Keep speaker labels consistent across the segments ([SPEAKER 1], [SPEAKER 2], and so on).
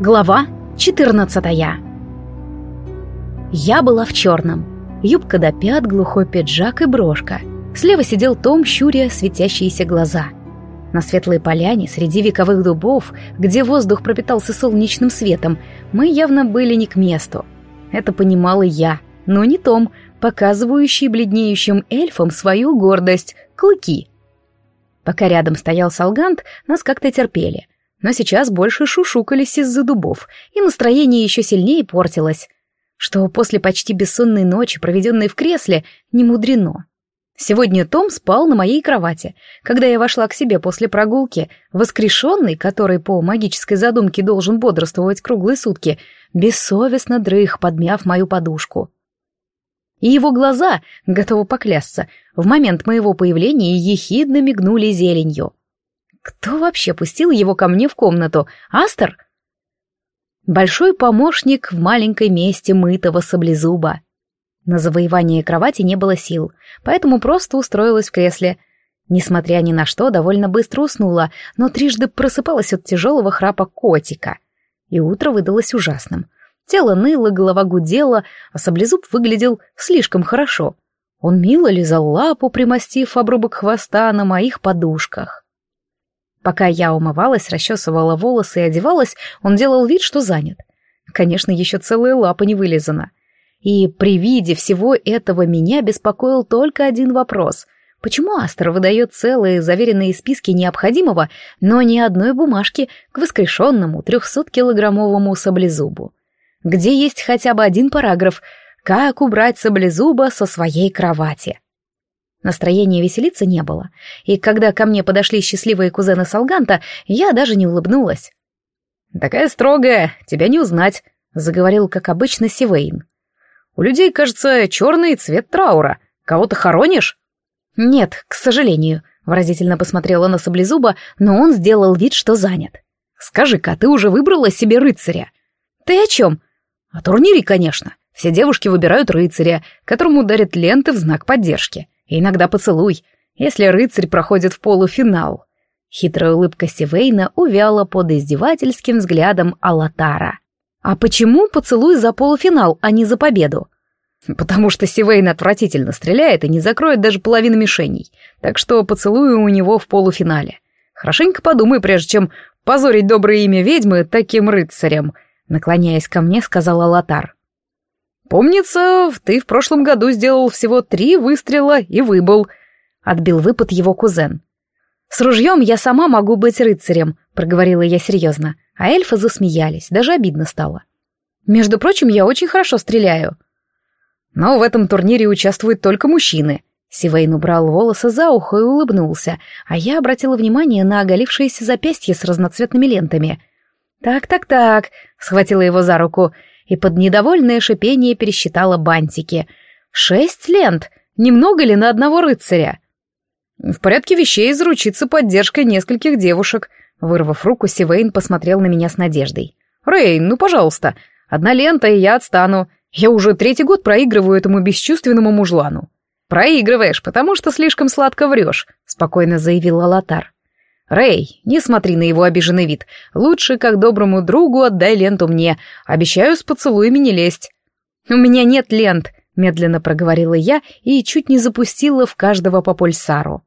[SPEAKER 1] Глава 14 Я была в черном. Юбка до пят, глухой пиджак и брошка. Слева сидел Том, щуря светящиеся глаза. На светлой поляне, среди вековых дубов, где воздух пропитался солнечным светом, мы явно были не к месту. Это понимала я, но не Том, показывающий бледнеющим эльфам свою гордость — клыки. Пока рядом стоял Салгант, нас как-то терпели — но сейчас больше шушукались из-за дубов, и настроение еще сильнее портилось, что после почти бессонной ночи, проведенной в кресле, не мудрено. Сегодня Том спал на моей кровати, когда я вошла к себе после прогулки, воскрешенный, который по магической задумке должен бодрствовать круглые сутки, бессовестно дрых, подмяв мою подушку. И его глаза, готовы поклясться, в момент моего появления ехидно мигнули зеленью — кто вообще пустил его ко мне в комнату? Астер? Большой помощник в маленькой месте мытого саблезуба. На завоевание кровати не было сил, поэтому просто устроилась в кресле. Несмотря ни на что, довольно быстро уснула, но трижды просыпалась от тяжелого храпа котика. И утро выдалось ужасным. Тело ныло, голова гудела, а саблезуб выглядел слишком хорошо. Он мило лизал лапу, примостив обрубок хвоста на моих подушках. Пока я умывалась, расчесывала волосы и одевалась, он делал вид, что занят. Конечно, еще целая лапа не вылезана. И при виде всего этого меня беспокоил только один вопрос. Почему Астер выдает целые заверенные списки необходимого, но ни одной бумажки к воскрешенному трехсоткилограммовому саблезубу? Где есть хотя бы один параграф «Как убрать саблезуба со своей кровати?» Настроения веселиться не было, и когда ко мне подошли счастливые кузены Салганта, я даже не улыбнулась. «Такая строгая, тебя не узнать», — заговорил, как обычно, Сивейн. «У людей, кажется, черный цвет траура. Кого-то хоронишь?» «Нет, к сожалению», — выразительно посмотрела на Саблезуба, но он сделал вид, что занят. «Скажи-ка, ты уже выбрала себе рыцаря?» «Ты о чем?» «О турнире, конечно. Все девушки выбирают рыцаря, которому дарят ленты в знак поддержки иногда поцелуй, если рыцарь проходит в полуфинал. Хитрая улыбка Сивейна увяла под издевательским взглядом Алатара. «А почему поцелуй за полуфинал, а не за победу?» «Потому что Сивейн отвратительно стреляет и не закроет даже половину мишеней, так что поцелуй у него в полуфинале. Хорошенько подумай, прежде чем позорить доброе имя ведьмы таким рыцарем», наклоняясь ко мне, сказал Алатар. «Помнится, ты в прошлом году сделал всего три выстрела и выбыл», — отбил выпад его кузен. «С ружьем я сама могу быть рыцарем», — проговорила я серьезно, а эльфы засмеялись, даже обидно стало. «Между прочим, я очень хорошо стреляю». «Но в этом турнире участвуют только мужчины», Сивейн убрал волосы за ухо и улыбнулся, а я обратила внимание на оголившееся запястье с разноцветными лентами. «Так-так-так», — схватила его за руку, и под недовольное шипение пересчитала бантики. «Шесть лент! Немного ли на одного рыцаря?» «В порядке вещей заручиться поддержкой нескольких девушек», Вырвав руку, Сивейн посмотрел на меня с надеждой. «Рейн, ну, пожалуйста, одна лента, и я отстану. Я уже третий год проигрываю этому бесчувственному мужлану». «Проигрываешь, потому что слишком сладко врешь», — спокойно заявил Алатар. «Рэй, не смотри на его обиженный вид. Лучше, как доброму другу, отдай ленту мне. Обещаю с поцелуями не лезть». «У меня нет лент», — медленно проговорила я и чуть не запустила в каждого по пульсару.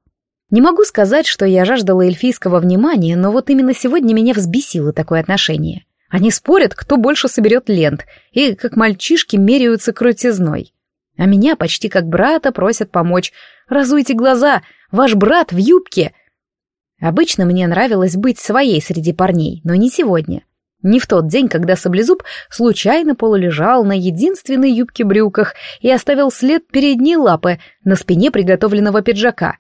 [SPEAKER 1] Не могу сказать, что я жаждала эльфийского внимания, но вот именно сегодня меня взбесило такое отношение. Они спорят, кто больше соберет лент, и как мальчишки меряются крутизной. А меня почти как брата просят помочь. «Разуйте глаза! Ваш брат в юбке!» Обычно мне нравилось быть своей среди парней, но не сегодня. Не в тот день, когда Саблезуб случайно полулежал на единственной юбке-брюках и оставил след передней лапы на спине приготовленного пиджака.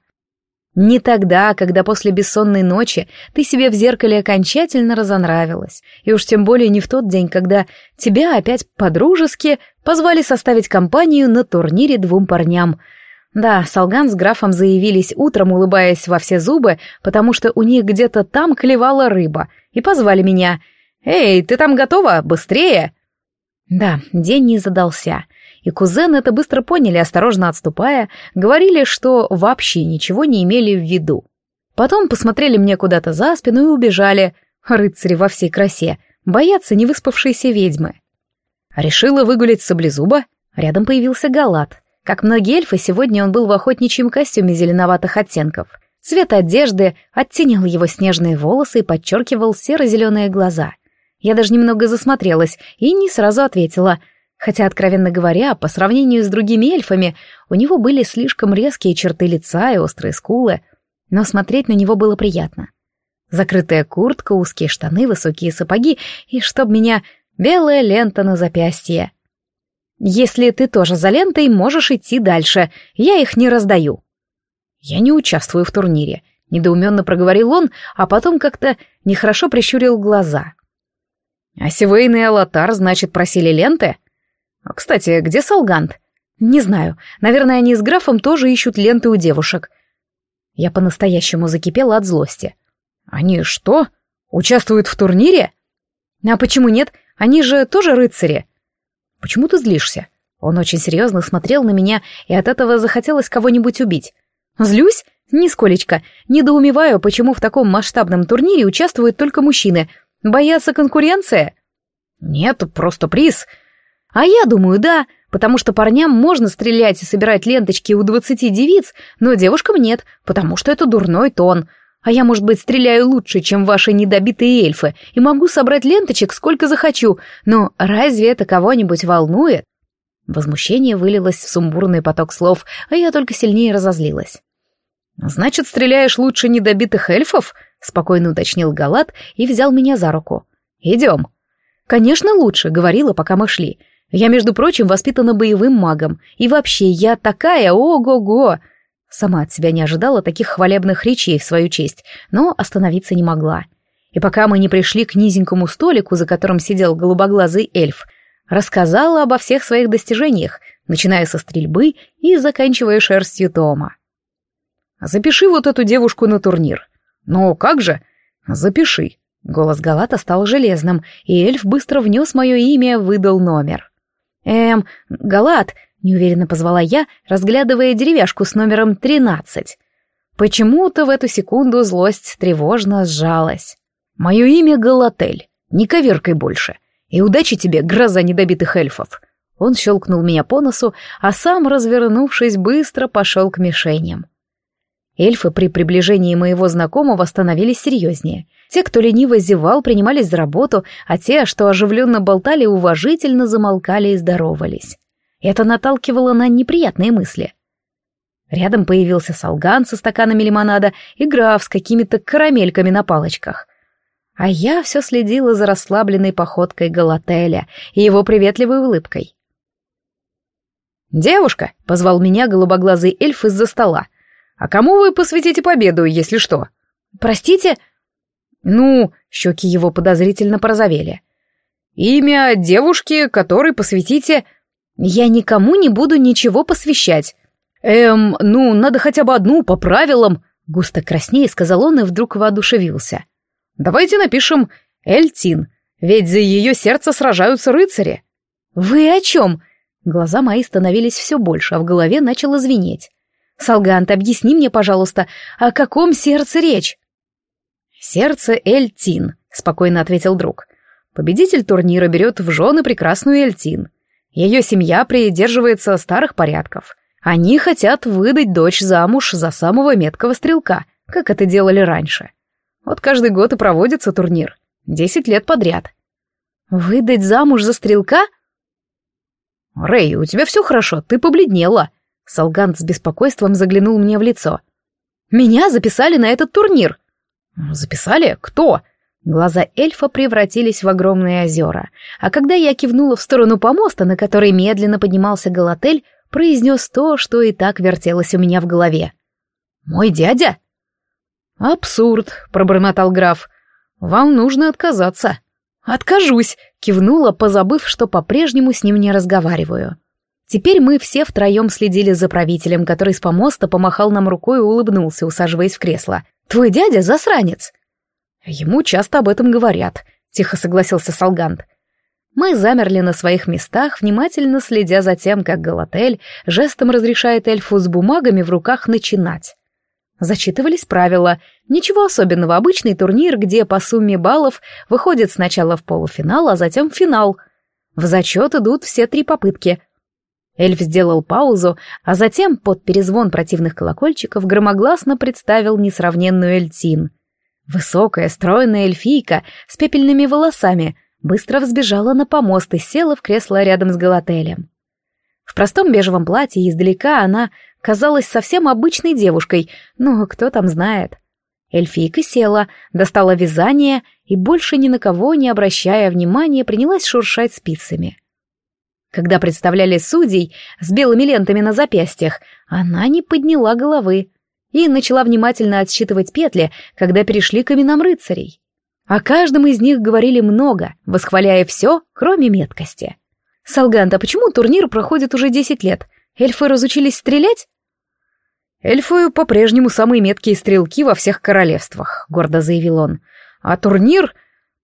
[SPEAKER 1] Не тогда, когда после бессонной ночи ты себе в зеркале окончательно разонравилась, и уж тем более не в тот день, когда тебя опять подружески позвали составить компанию на турнире двум парням — да, Салган с графом заявились утром, улыбаясь во все зубы, потому что у них где-то там клевала рыба, и позвали меня. «Эй, ты там готова? Быстрее!» Да, день не задался, и кузены это быстро поняли, осторожно отступая, говорили, что вообще ничего не имели в виду. Потом посмотрели мне куда-то за спину и убежали. Рыцари во всей красе. боятся невыспавшиеся ведьмы. Решила выгулять саблезуба. Рядом появился Галат. Как многие эльфы, сегодня он был в охотничьем костюме зеленоватых оттенков. Цвет одежды оттенял его снежные волосы и подчеркивал серо-зеленые глаза. Я даже немного засмотрелась и не сразу ответила — Хотя, откровенно говоря, по сравнению с другими эльфами, у него были слишком резкие черты лица и острые скулы, но смотреть на него было приятно. Закрытая куртка, узкие штаны, высокие сапоги и, чтоб меня, белая лента на запястье. Если ты тоже за лентой, можешь идти дальше, я их не раздаю. Я не участвую в турнире, недоуменно проговорил он, а потом как-то нехорошо прищурил глаза. А Сивейн и Алатар, значит, просили ленты? А, кстати, где Салгант? Не знаю. Наверное, они с графом тоже ищут ленты у девушек. Я по-настоящему закипела от злости. Они что? Участвуют в турнире? А почему нет? Они же тоже рыцари. Почему ты злишься? Он очень серьезно смотрел на меня, и от этого захотелось кого-нибудь убить. Злюсь? Нисколечко. Недоумеваю, почему в таком масштабном турнире участвуют только мужчины. Боятся конкуренции? Нет, просто приз. А я думаю, да, потому что парням можно стрелять и собирать ленточки у двадцати девиц, но девушкам нет, потому что это дурной тон. А я, может быть, стреляю лучше, чем ваши недобитые эльфы, и могу собрать ленточек сколько захочу, но разве это кого-нибудь волнует? Возмущение вылилось в сумбурный поток слов, а я только сильнее разозлилась. «Значит, стреляешь лучше недобитых эльфов?» — спокойно уточнил Галат и взял меня за руку. «Идем». «Конечно, лучше», — говорила, пока мы шли. Я, между прочим, воспитана боевым магом. И вообще, я такая, ого-го!» Сама от себя не ожидала таких хвалебных речей в свою честь, но остановиться не могла. И пока мы не пришли к низенькому столику, за которым сидел голубоглазый эльф, рассказала обо всех своих достижениях, начиная со стрельбы и заканчивая шерстью Тома. «Запиши вот эту девушку на турнир». «Ну, как же?» «Запиши». Голос Галата стал железным, и эльф быстро внес мое имя, выдал номер. «Эм, Галат», — неуверенно позвала я, разглядывая деревяшку с номером тринадцать. Почему-то в эту секунду злость тревожно сжалась. «Мое имя Галатель, не коверкай больше, и удачи тебе, гроза недобитых эльфов». Он щелкнул меня по носу, а сам, развернувшись, быстро пошел к мишеням. Эльфы при приближении моего знакомого становились серьезнее. Те, кто лениво зевал, принимались за работу, а те, что оживленно болтали, уважительно замолкали и здоровались. Это наталкивало на неприятные мысли. Рядом появился Салган со стаканами лимонада и граф с какими-то карамельками на палочках. А я все следила за расслабленной походкой Галателя и его приветливой улыбкой. «Девушка!» — позвал меня голубоглазый эльф из-за стола. «А кому вы посвятите победу, если что?» «Простите?» Ну, щеки его подозрительно порозовели. Имя девушки, которой посвятите... Я никому не буду ничего посвящать. Эм, ну, надо хотя бы одну, по правилам. Густо краснее сказал он и вдруг воодушевился. Давайте напишем Эльтин, ведь за ее сердце сражаются рыцари. Вы о чем? Глаза мои становились все больше, а в голове начало звенеть. Салгант, объясни мне, пожалуйста, о каком сердце речь? «Сердце Эльтин», — спокойно ответил друг. «Победитель турнира берет в жены прекрасную Эльтин. Ее семья придерживается старых порядков. Они хотят выдать дочь замуж за самого меткого стрелка, как это делали раньше. Вот каждый год и проводится турнир. Десять лет подряд». «Выдать замуж за стрелка?» «Рэй, у тебя все хорошо, ты побледнела». Солгант с беспокойством заглянул мне в лицо. «Меня записали на этот турнир», «Записали? Кто?» Глаза эльфа превратились в огромные озера, а когда я кивнула в сторону помоста, на который медленно поднимался Галатель, произнес то, что и так вертелось у меня в голове. «Мой дядя?» «Абсурд», — пробормотал граф. «Вам нужно отказаться». «Откажусь», — кивнула, позабыв, что по-прежнему с ним не разговариваю. Теперь мы все втроем следили за правителем, который с помоста помахал нам рукой и улыбнулся, усаживаясь в кресло. Твой дядя засранец. Ему часто об этом говорят, тихо согласился Салгант. Мы замерли на своих местах, внимательно следя за тем, как Галатель жестом разрешает эльфу с бумагами в руках начинать. Зачитывались правила. Ничего особенного, обычный турнир, где по сумме баллов выходит сначала в полуфинал, а затем в финал. В зачет идут все три попытки. Эльф сделал паузу, а затем под перезвон противных колокольчиков громогласно представил несравненную Эльтин. Высокая, стройная эльфийка с пепельными волосами быстро взбежала на помост и села в кресло рядом с Галателем. В простом бежевом платье издалека она казалась совсем обычной девушкой, но кто там знает. Эльфийка села, достала вязание и, больше ни на кого не обращая внимания, принялась шуршать спицами. Когда представляли судей с белыми лентами на запястьях, она не подняла головы и начала внимательно отсчитывать петли, когда перешли к именам рыцарей. О каждом из них говорили много, восхваляя все, кроме меткости. «Салганта, почему турнир проходит уже десять лет? Эльфы разучились стрелять?»
[SPEAKER 2] «Эльфы по-прежнему самые меткие стрелки во всех королевствах», — гордо заявил он. «А турнир...»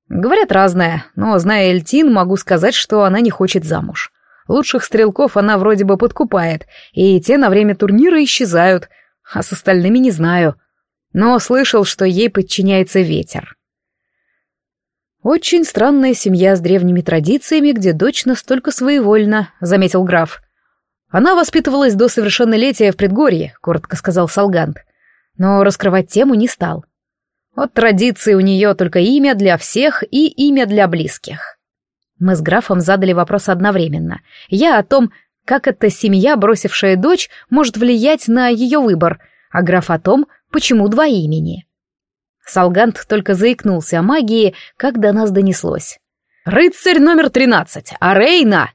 [SPEAKER 2] Говорят разное, но, зная Эльтин, могу сказать, что она не хочет замуж. Лучших стрелков она вроде бы подкупает, и те на время турнира исчезают, а с остальными не знаю. Но слышал, что ей подчиняется ветер. «Очень странная семья с древними традициями, где дочь настолько своевольна», — заметил граф. «Она воспитывалась до совершеннолетия в предгорье», — коротко сказал Салгант. Но раскрывать тему не стал. От традиции у нее только имя для всех и имя для близких. Мы с графом задали вопрос одновременно. Я о том, как эта семья, бросившая дочь, может влиять на ее выбор, а граф о том, почему два имени. Салгант только заикнулся о магии, как до нас донеслось. «Рыцарь номер тринадцать, Арейна!»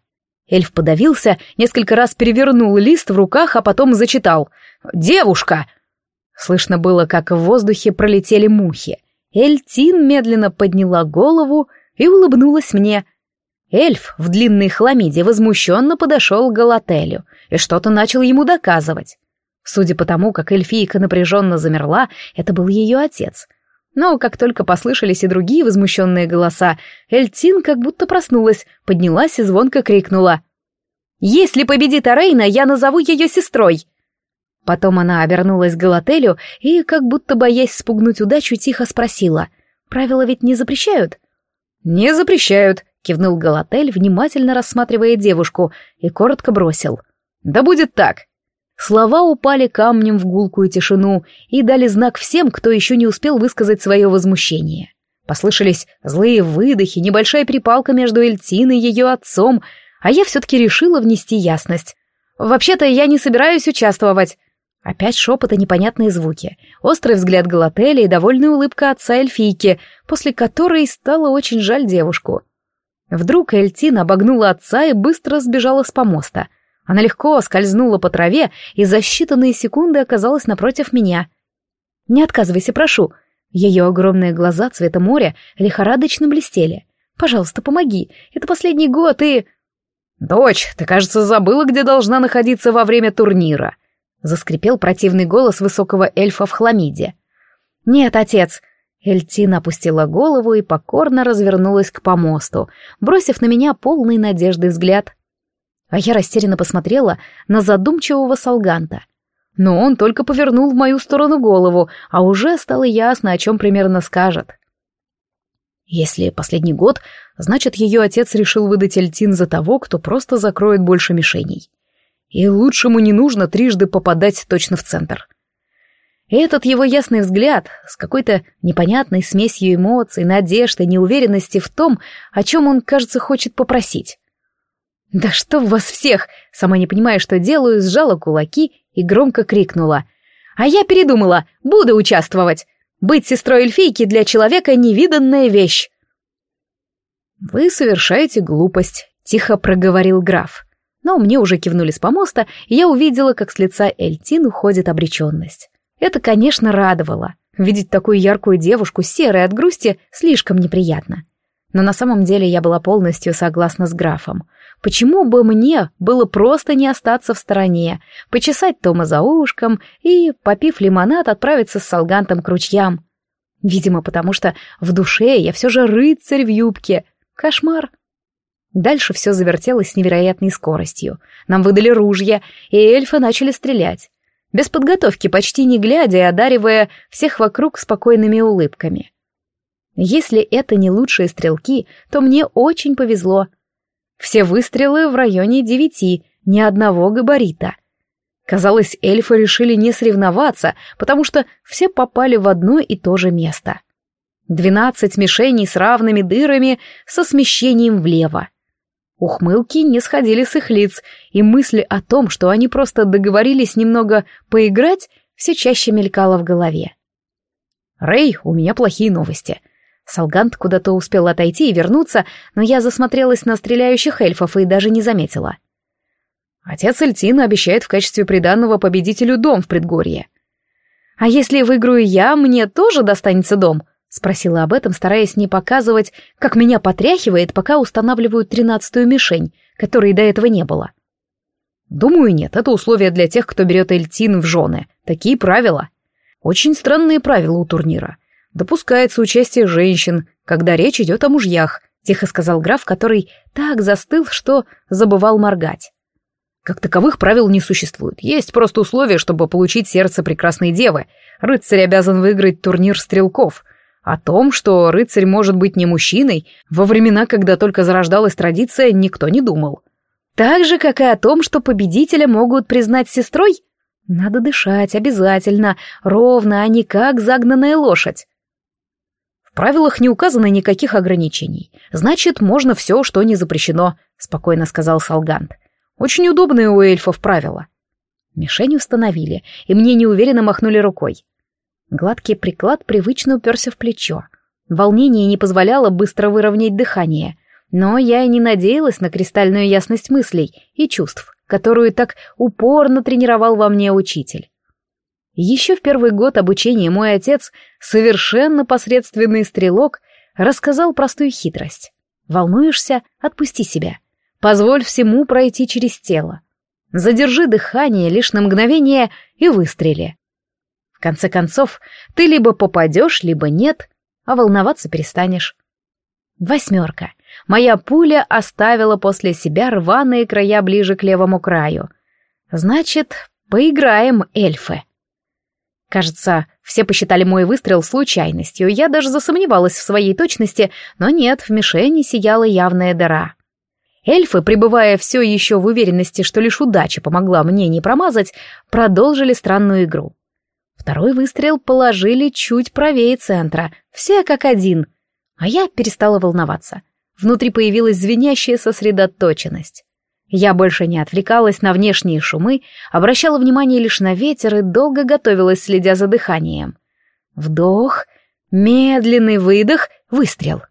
[SPEAKER 2] Эльф подавился, несколько раз перевернул лист в руках, а потом зачитал. «Девушка!» Слышно было, как в воздухе пролетели мухи. Эльтин медленно подняла голову и улыбнулась мне. Эльф в длинной хламиде возмущенно подошел к Галателю и что-то начал ему доказывать. Судя по тому, как эльфийка напряженно замерла, это был ее отец — но как только послышались и другие возмущенные голоса, Эльтин как будто проснулась, поднялась и звонко крикнула. «Если победит Арейна, я назову ее сестрой!» Потом она обернулась к Галателю и, как будто боясь спугнуть удачу, тихо спросила. «Правила ведь не запрещают?» «Не запрещают», — кивнул Галатель, внимательно рассматривая девушку, и коротко бросил. «Да будет так. Слова упали камнем в гулкую тишину и дали знак всем, кто еще не успел высказать свое возмущение. Послышались злые выдохи, небольшая перепалка между Эльтиной и ее отцом, а я все-таки решила внести ясность. «Вообще-то я не собираюсь участвовать». Опять шепот и непонятные звуки, острый взгляд Галателя и довольная улыбка отца эльфийки, после которой стало очень жаль девушку. Вдруг Эльтина обогнула отца и быстро сбежала с помоста — она легко скользнула по траве и за считанные секунды оказалась напротив меня. «Не отказывайся, прошу». Ее огромные глаза цвета моря лихорадочно блестели. «Пожалуйста, помоги. Это последний год и...» «Дочь, ты, кажется, забыла, где должна находиться во время турнира», — заскрипел противный голос высокого эльфа в хламиде. «Нет, отец». Эльтина опустила голову и покорно развернулась к помосту, бросив на меня полный надежды взгляд. А я растерянно посмотрела на задумчивого Салганта. Но он только повернул в мою сторону голову, а уже стало ясно, о чем примерно скажет. Если последний год, значит, ее отец решил выдать Эльтин за того, кто просто закроет больше мишеней. И лучшему не нужно трижды попадать точно в центр. И этот его ясный взгляд с какой-то непонятной смесью эмоций, надежды, неуверенности в том, о чем он, кажется, хочет попросить. «Да что в вас всех!» Сама не понимая, что делаю, сжала кулаки и громко крикнула. «А я передумала, буду участвовать! Быть сестрой эльфийки для человека — невиданная вещь!» «Вы совершаете глупость», — тихо проговорил граф. Но мне уже кивнули с помоста, и я увидела, как с лица Эльтин уходит обреченность. Это, конечно, радовало. Видеть такую яркую девушку, серой от грусти, слишком неприятно. Но на самом деле я была полностью согласна с графом. Почему бы мне было просто не остаться в стороне, почесать Тома за ушком и, попив лимонад, отправиться с Салгантом к ручьям? Видимо, потому что в душе я все же рыцарь в юбке. Кошмар. Дальше все завертелось с невероятной скоростью. Нам выдали ружья, и эльфы начали стрелять.
[SPEAKER 1] Без подготовки, почти не глядя и одаривая всех вокруг спокойными улыбками. Если это не лучшие стрелки, то мне очень повезло. Все выстрелы в районе девяти, ни одного габарита. Казалось, эльфы решили не соревноваться, потому что все попали в одно и то же место. Двенадцать мишеней с равными дырами со смещением влево. Ухмылки не сходили с их лиц, и мысли о том, что они просто договорились немного поиграть, все чаще мелькало в голове. «Рэй, у меня плохие новости». Салгант куда-то успел отойти и вернуться, но я засмотрелась на стреляющих эльфов и даже не заметила. Отец Эльтина обещает в качестве приданного победителю дом в предгорье. «А если выиграю я, мне тоже достанется дом?» Спросила об этом, стараясь не показывать, как меня потряхивает, пока устанавливают тринадцатую мишень, которой до этого не было. Думаю, нет, это условие для тех, кто берет Эльтин в жены. Такие правила. Очень странные правила у турнира. Допускается участие женщин, когда речь идет о мужьях, тихо сказал граф, который так застыл, что забывал моргать. Как таковых правил не существует. Есть просто условие, чтобы получить сердце прекрасной девы. Рыцарь обязан выиграть турнир стрелков — о том, что рыцарь может быть не мужчиной, во времена, когда только зарождалась традиция, никто не думал. Так же, как и о том, что победителя могут признать сестрой? Надо дышать обязательно, ровно, а не как загнанная лошадь. В правилах не указано никаких ограничений. Значит, можно все, что не запрещено, спокойно сказал Салгант. Очень удобные у эльфов правила. Мишень установили, и мне неуверенно махнули рукой. Гладкий приклад привычно уперся в плечо. Волнение не позволяло быстро выровнять дыхание, но я и не надеялась на кристальную ясность мыслей и чувств, которую так упорно тренировал во мне учитель. Еще в первый год обучения мой отец, совершенно посредственный стрелок, рассказал простую хитрость. Волнуешься — отпусти себя. Позволь всему пройти через тело. Задержи дыхание лишь на мгновение и выстрели. В конце концов, ты либо попадешь, либо нет, а волноваться перестанешь. Восьмерка. Моя пуля оставила после себя рваные края ближе к левому краю. Значит, поиграем, эльфы. Кажется, все посчитали мой выстрел случайностью. Я даже засомневалась в своей точности, но нет, в мишени сияла явная дыра. Эльфы, пребывая все еще в уверенности, что лишь удача помогла мне не промазать, продолжили странную игру. Второй выстрел положили чуть правее центра, все как один. А я перестала волноваться. Внутри появилась звенящая сосредоточенность. Я больше не отвлекалась на внешние шумы, обращала внимание лишь на ветер и долго готовилась, следя за дыханием. Вдох, медленный выдох, выстрел.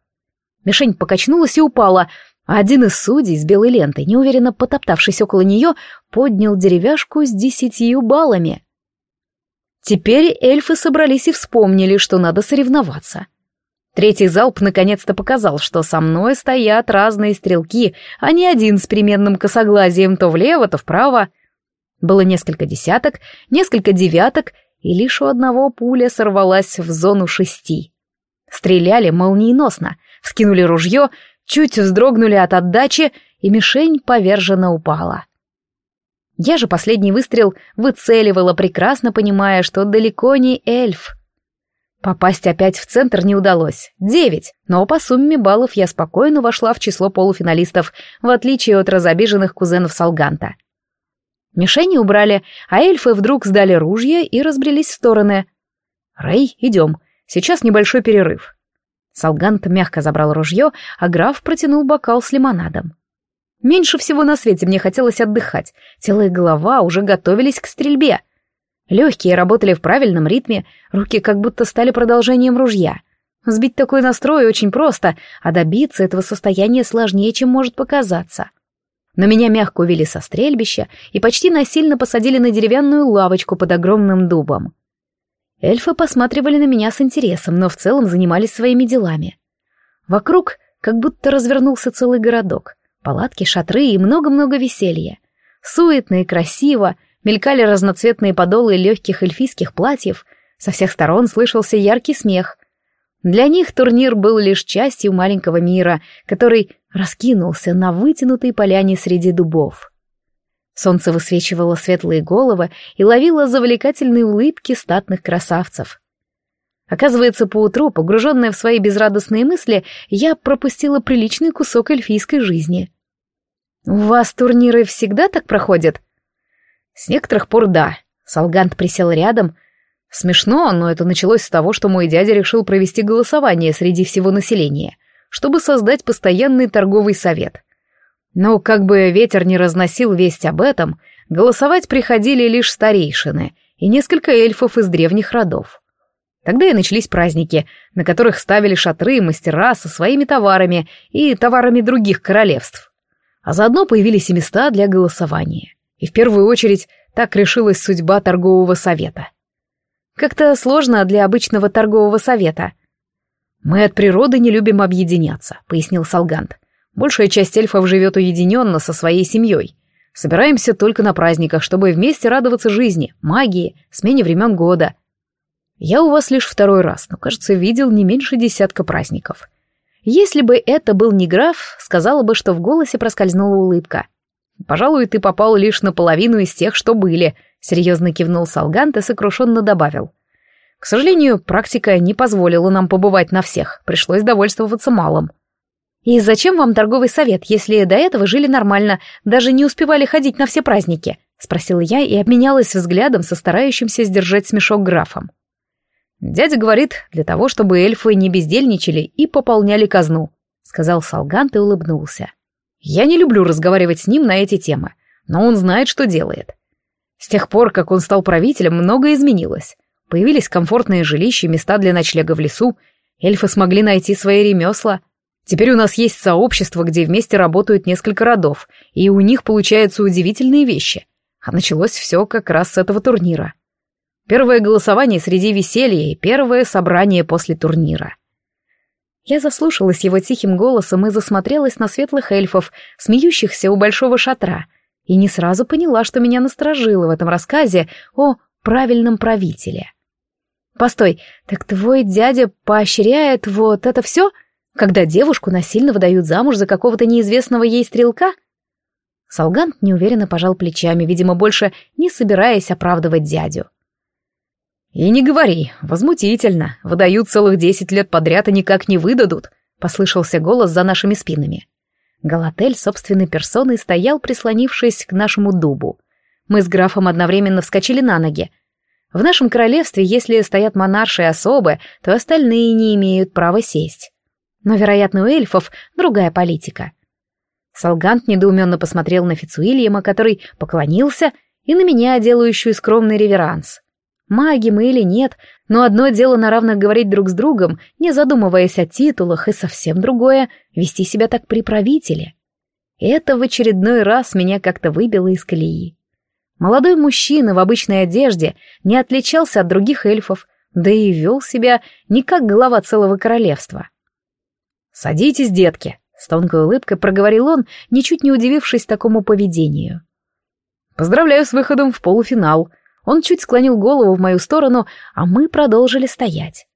[SPEAKER 1] Мишень покачнулась и упала, а один из судей с белой лентой, неуверенно потоптавшись около нее, поднял деревяшку с десятью баллами. Теперь эльфы собрались и вспомнили, что надо соревноваться. Третий залп наконец-то показал, что со мной стоят разные стрелки, а не один с переменным косоглазием то влево, то вправо. Было несколько десяток, несколько девяток, и лишь у одного пуля сорвалась в зону шести. Стреляли молниеносно, вскинули ружье, чуть вздрогнули от отдачи, и мишень поверженно упала. Я же последний выстрел выцеливала, прекрасно понимая, что далеко не эльф. Попасть опять в центр не удалось. Девять, но по сумме баллов я спокойно вошла в число полуфиналистов, в отличие от разобиженных кузенов Салганта. Мишени убрали, а эльфы вдруг сдали ружья и разбрелись в стороны. «Рэй, идем. Сейчас небольшой перерыв». Салгант мягко забрал ружье, а граф протянул бокал с лимонадом. Меньше всего на свете мне хотелось отдыхать. Тело и голова уже готовились к стрельбе. Легкие работали в правильном ритме, руки как будто стали продолжением ружья. Сбить такой настрой очень просто, а добиться этого состояния сложнее, чем может показаться. Но меня мягко увели со стрельбища и почти насильно посадили на деревянную лавочку под огромным дубом. Эльфы посматривали на меня с интересом, но в целом занимались своими делами. Вокруг как будто развернулся целый городок. Палатки, шатры и много-много веселья. Суетно и красиво мелькали разноцветные подолы легких эльфийских платьев, со всех сторон слышался яркий смех. Для них турнир был лишь частью маленького мира, который раскинулся на вытянутой поляне среди дубов. Солнце высвечивало светлые головы и ловило завлекательные улыбки статных красавцев. Оказывается, поутру, погруженная в свои безрадостные мысли, я пропустила приличный кусок эльфийской жизни. «У вас турниры всегда так проходят?» «С некоторых пор да». Салгант присел рядом. Смешно, но это началось с того, что мой дядя решил провести голосование среди всего населения, чтобы создать постоянный торговый совет. Но как бы ветер не разносил весть об этом, голосовать приходили лишь старейшины и несколько эльфов из древних родов. Тогда и начались праздники, на которых ставили шатры мастера со своими товарами и товарами других королевств. А заодно появились и места для голосования. И в первую очередь так решилась судьба торгового совета. Как-то сложно для обычного торгового совета. «Мы от природы не любим объединяться», — пояснил Салгант. «Большая часть эльфов живет уединенно со своей семьей. Собираемся только на праздниках, чтобы вместе радоваться жизни, магии, смене времен года. Я у вас лишь второй раз, но, кажется, видел не меньше десятка праздников. Если бы это был не граф, сказала бы, что в голосе проскользнула улыбка. «Пожалуй, ты попал лишь наполовину из тех, что были», — серьезно кивнул Салгант и сокрушенно добавил. «К сожалению, практика не позволила нам побывать на всех, пришлось довольствоваться малым». «И зачем вам торговый совет, если до этого жили нормально, даже не успевали ходить на все праздники?» — спросила я и обменялась взглядом со старающимся сдержать смешок графом. «Дядя говорит, для того, чтобы эльфы не бездельничали и пополняли казну», — сказал Салгант и улыбнулся. «Я не люблю разговаривать с ним на эти темы, но он знает, что делает. С тех пор, как он стал правителем, многое изменилось. Появились комфортные жилища, места для ночлега в лесу, эльфы смогли найти свои ремесла. Теперь у нас есть сообщество, где вместе работают несколько родов, и у них получаются удивительные вещи. А началось все как раз с этого турнира. Первое голосование среди веселья и первое собрание после турнира. Я заслушалась его тихим голосом и засмотрелась на светлых эльфов, смеющихся у большого шатра, и не сразу поняла, что меня насторожило в этом рассказе о правильном правителе. «Постой, так твой дядя поощряет вот это все, когда девушку насильно выдают замуж за какого-то неизвестного ей стрелка?» Солгант неуверенно пожал плечами, видимо, больше не собираясь оправдывать дядю. «И не говори, возмутительно. Выдают целых десять лет подряд и никак не выдадут», — послышался голос за нашими спинами. Галатель собственной персоной стоял, прислонившись к нашему дубу. Мы с графом одновременно вскочили на ноги. В нашем королевстве, если стоят монарши и особы, то остальные не имеют права сесть. Но, вероятно, у эльфов другая политика. Солгант недоуменно посмотрел на Фицуильяма, который поклонился, и на меня, делающую скромный реверанс. Маги мы или нет, но одно дело на равных говорить друг с другом, не задумываясь о титулах, и совсем другое — вести себя так при правителе. Это в очередной раз меня как-то выбило из колеи. Молодой мужчина в обычной одежде не отличался от других эльфов, да и вел себя не как глава целого королевства. «Садитесь, детки», — с тонкой улыбкой проговорил он, ничуть не удивившись такому поведению. «Поздравляю с выходом в полуфинал», он чуть склонил голову в мою сторону, а мы продолжили стоять.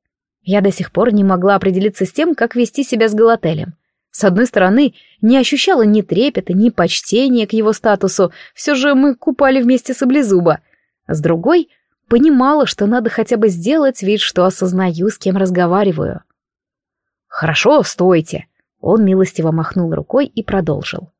[SPEAKER 1] Я до сих пор не могла определиться с тем, как вести себя с Галателем. С одной стороны, не ощущала ни трепета, ни почтения к его статусу, все же мы купали вместе с облезуба. С другой, понимала, что надо хотя бы сделать вид, что осознаю, с кем разговариваю. «Хорошо, стойте!» Он милостиво махнул рукой и продолжил.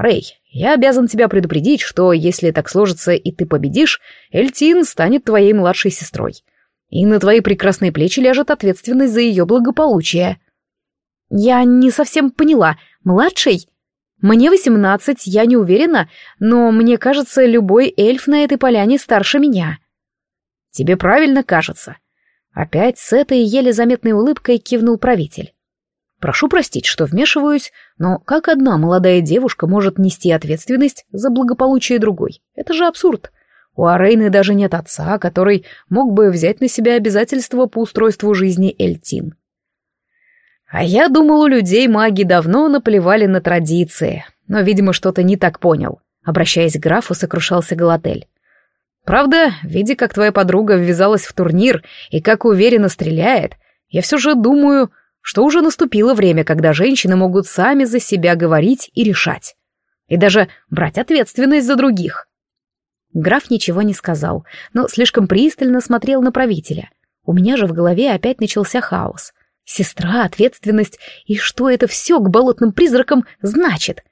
[SPEAKER 1] «Рэй, я обязан тебя предупредить, что если так сложится и ты победишь, Эльтин станет твоей младшей сестрой. И на твои прекрасные плечи ляжет ответственность за ее благополучие». «Я не совсем поняла. Младшей?» «Мне восемнадцать, я не уверена, но мне кажется, любой эльф на этой поляне старше меня». «Тебе правильно кажется». Опять с этой еле заметной улыбкой кивнул правитель. Прошу простить, что вмешиваюсь, но как одна молодая девушка может нести ответственность за благополучие другой? Это же абсурд. У Арейны даже нет отца, который мог бы взять на себя обязательства по устройству жизни Эльтин. А я думал, у людей маги давно наплевали на традиции, но, видимо, что-то не так понял. Обращаясь к графу, сокрушался Галатель. Правда, видя, как твоя подруга ввязалась в турнир и как уверенно стреляет, я все же думаю, что уже наступило время, когда женщины могут сами за себя говорить и решать.
[SPEAKER 2] И даже брать ответственность за других. Граф ничего не сказал, но слишком пристально смотрел на правителя. У меня же в голове опять начался хаос. Сестра, ответственность, и что это все к болотным призракам значит?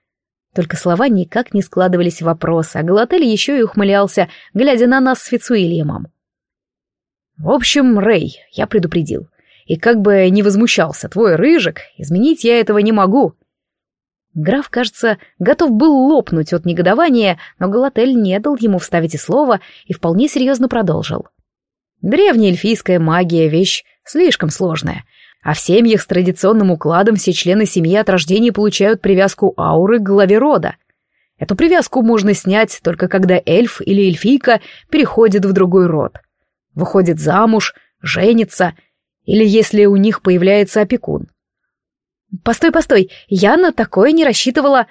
[SPEAKER 2] Только слова никак не складывались в вопросы, а Галатель еще и ухмылялся, глядя на нас с Фицуильямом. В общем, Рэй, я предупредил. И как бы не возмущался твой рыжик, изменить я этого не могу. Граф, кажется, готов был лопнуть от негодования, но Галатель не дал ему вставить и слова и вполне серьезно продолжил. Древняя эльфийская магия — вещь слишком сложная, а в семьях с традиционным укладом все члены семьи от рождения получают привязку ауры к главе рода. Эту привязку можно снять только когда эльф или эльфийка переходит в другой род. Выходит замуж, женится, или если у них появляется опекун. «Постой, постой, я на такое не рассчитывала...»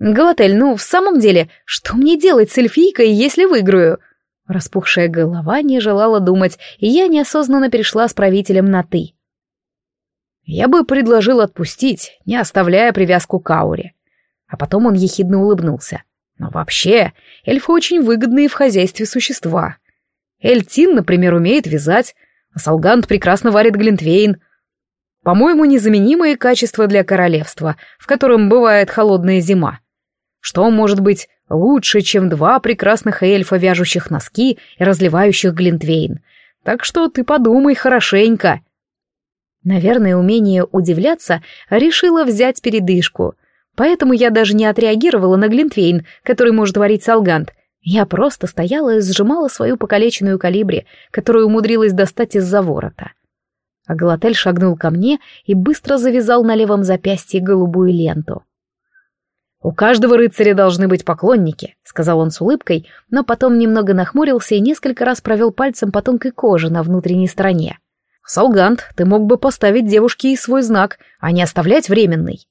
[SPEAKER 2] «Галатель, ну, в самом деле, что мне делать с эльфийкой, если выиграю?» Распухшая голова не желала думать, и я неосознанно перешла с правителем на «ты». Я бы предложил отпустить, не оставляя привязку к ауре. А потом он ехидно улыбнулся. Но вообще, эльфы очень выгодные в хозяйстве существа. Эльтин, например, умеет вязать, а Салгант прекрасно варит глинтвейн — по-моему, незаменимые качества для королевства, в котором бывает холодная зима. Что может быть лучше, чем два прекрасных эльфа, вяжущих носки и разливающих глинтвейн? Так что ты подумай хорошенько. Наверное, умение удивляться решила взять передышку. Поэтому я даже не отреагировала на глинтвейн, который может варить Салгант. Я просто стояла и сжимала свою покалеченную калибри, которую умудрилась достать из-за ворота. Галатель шагнул ко мне и быстро завязал на левом запястье голубую ленту. «У каждого рыцаря должны быть поклонники», — сказал он с улыбкой, но потом немного нахмурился и несколько раз провел пальцем по тонкой коже на внутренней стороне. «Солгант, ты мог бы поставить девушке и свой знак, а не оставлять временный».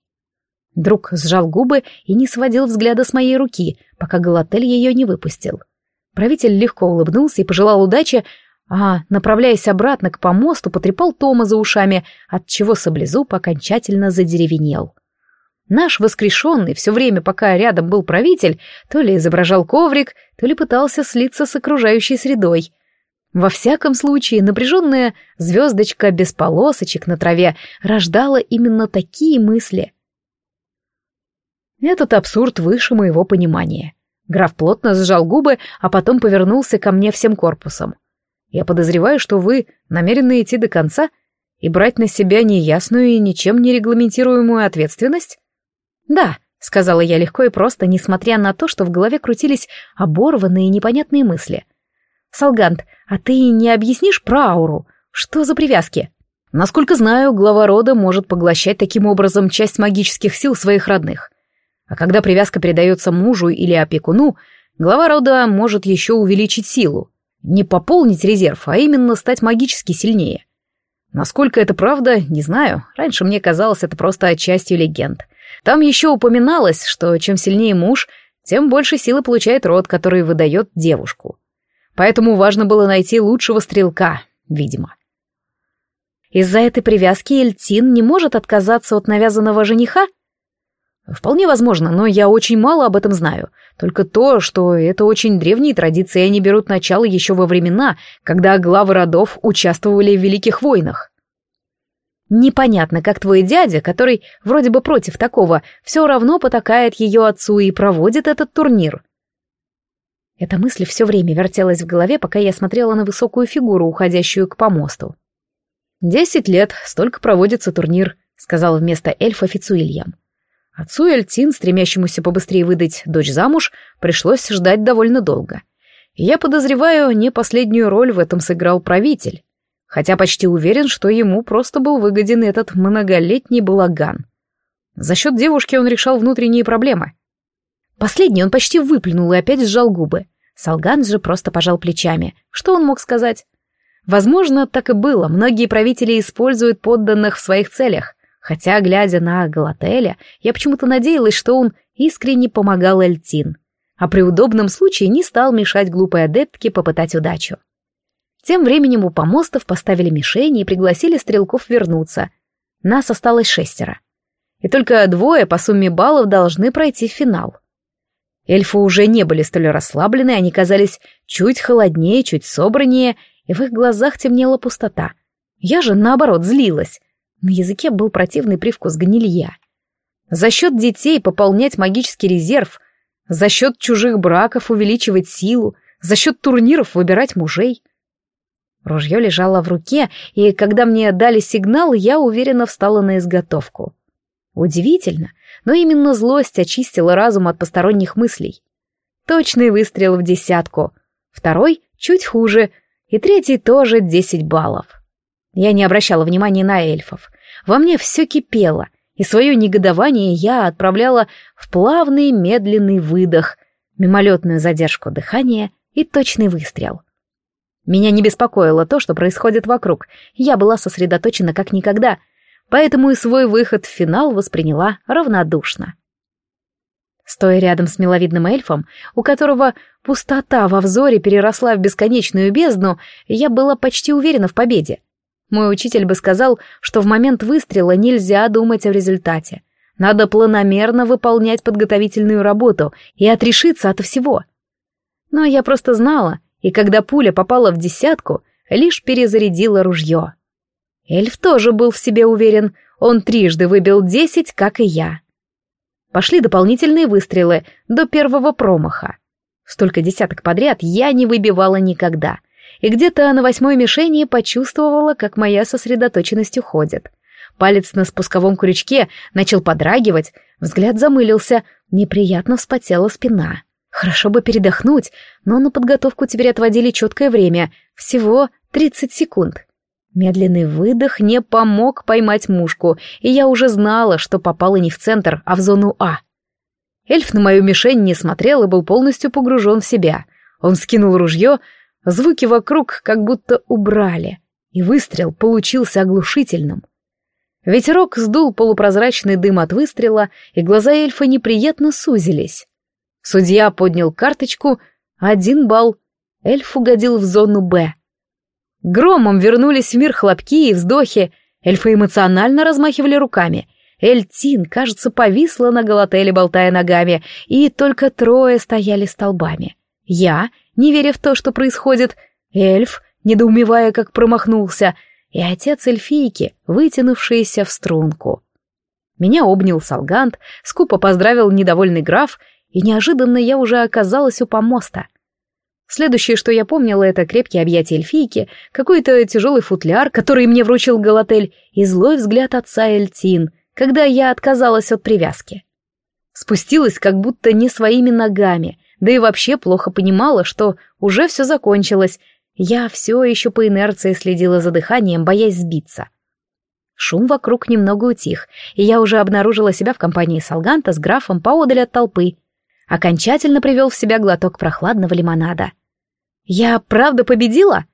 [SPEAKER 2] Друг сжал губы и не сводил взгляда с моей руки, пока Галатель ее не выпустил. Правитель легко улыбнулся и пожелал удачи, а, направляясь обратно к помосту, потрепал Тома за ушами, отчего саблезуб окончательно задеревенел. Наш воскрешенный все время, пока рядом был правитель, то ли изображал коврик, то ли пытался слиться с окружающей средой. Во всяком случае, напряженная звездочка без полосочек на траве рождала именно такие мысли. Этот абсурд выше моего понимания. Граф плотно сжал губы, а потом повернулся ко мне всем корпусом. Я подозреваю, что вы намерены идти до конца и брать на себя неясную и ничем не регламентируемую ответственность? Да, сказала я легко и просто, несмотря на то, что в голове крутились оборванные и непонятные мысли. Салгант, а ты не объяснишь про ауру? Что за привязки? Насколько знаю, глава рода может поглощать таким образом часть магических сил своих родных. А когда привязка передается мужу или опекуну, глава рода может еще увеличить силу. Не пополнить резерв, а именно стать магически сильнее. Насколько это правда, не знаю. Раньше мне казалось это просто частью легенд. Там еще упоминалось, что чем сильнее муж, тем больше силы получает род, который выдает девушку. Поэтому важно было найти лучшего стрелка, видимо. Из-за этой привязки Эльтин не может отказаться от навязанного жениха? Вполне возможно, но я очень мало об этом знаю. Только то, что это очень древние традиции, они берут начало еще во времена, когда главы родов участвовали в великих войнах. Непонятно, как твой дядя, который вроде бы против такого, все равно потакает ее отцу и проводит этот турнир. Эта мысль все время вертелась в голове, пока я смотрела на высокую фигуру, уходящую к помосту. «Десять лет, столько проводится турнир», — сказал вместо эльфа Фицуильям. Отцу Эльтин, стремящемуся побыстрее выдать дочь замуж, пришлось ждать довольно долго. Я подозреваю, не последнюю роль в этом сыграл правитель, хотя почти уверен, что ему просто был выгоден этот многолетний балаган. За счет девушки он решал внутренние проблемы. Последний он почти выплюнул и опять сжал губы. Салган же просто пожал плечами. Что он мог сказать? Возможно, так и было. Многие правители используют подданных в своих целях. Хотя, глядя на Галателя, я почему-то надеялась, что он искренне помогал Эльтин, а при удобном случае не стал мешать глупой адептке попытать удачу. Тем временем у помостов поставили мишени и пригласили стрелков вернуться. Нас осталось шестеро. И только двое по сумме баллов должны пройти в финал. Эльфы уже не были столь расслаблены, они казались чуть холоднее, чуть собраннее, и в их глазах темнела пустота. Я же, наоборот, злилась. На языке был противный привкус гнилья. За счет детей пополнять магический резерв, за счет чужих браков увеличивать силу, за счет турниров выбирать мужей. Ружье лежало в руке, и когда мне дали сигнал, я уверенно встала на изготовку. Удивительно, но именно злость очистила разум от посторонних мыслей. Точный выстрел в десятку, второй чуть хуже, и третий тоже десять баллов. Я не обращала внимания на эльфов. Во мне все кипело, и свое негодование я отправляла в плавный медленный выдох, мимолетную задержку дыхания и точный выстрел. Меня не беспокоило то, что происходит вокруг. Я была сосредоточена как никогда — поэтому и свой выход в финал восприняла равнодушно. Стоя рядом с миловидным эльфом, у которого пустота во взоре переросла в бесконечную бездну, я была почти уверена в победе. Мой учитель бы сказал, что в момент выстрела нельзя думать о результате. Надо планомерно выполнять подготовительную работу и отрешиться от всего. Но я просто знала, и когда пуля попала в десятку, лишь перезарядила ружье. Эльф тоже был в себе уверен, он трижды выбил десять, как и я. Пошли дополнительные выстрелы до первого промаха. Столько десяток подряд я не выбивала никогда. И где-то на восьмой мишени почувствовала, как моя сосредоточенность уходит. Палец на спусковом крючке начал подрагивать, взгляд замылился, неприятно вспотела спина. Хорошо бы передохнуть, но на подготовку теперь отводили четкое время, всего 30 секунд. Медленный выдох не помог поймать мушку, и я уже знала, что попала не в центр, а в зону А. Эльф на мою мишень не смотрел и был полностью погружен в себя. Он скинул ружье, звуки вокруг как будто убрали, и выстрел получился оглушительным. Ветерок сдул полупрозрачный дым от выстрела, и глаза эльфа неприятно сузились. Судья поднял карточку, один балл. Эльф угодил в зону «Б». Громом вернулись в мир хлопки и вздохи. Эльфы эмоционально размахивали руками. Эльтин, кажется, повисла на Галателе, болтая ногами, и только трое стояли столбами. Я, не веря в то, что происходит, эльф, недоумевая, как промахнулся, и отец эльфийки, вытянувшийся в струнку. Меня обнял Салгант, скупо поздравил недовольный граф, и неожиданно я уже оказалась у помоста — Следующее, что я помнила, это крепкие объятия эльфийки, какой-то тяжелый футляр, который мне вручил Галатель, и злой взгляд отца Эльтин, когда я отказалась от привязки. Спустилась как будто не своими ногами, да и вообще плохо понимала, что уже все закончилось. Я все еще по инерции следила за дыханием, боясь сбиться. Шум вокруг немного утих, и я уже обнаружила себя в компании Салганта с графом поодаль от толпы. Окончательно привел в себя глоток прохладного лимонада. «Я правда победила?»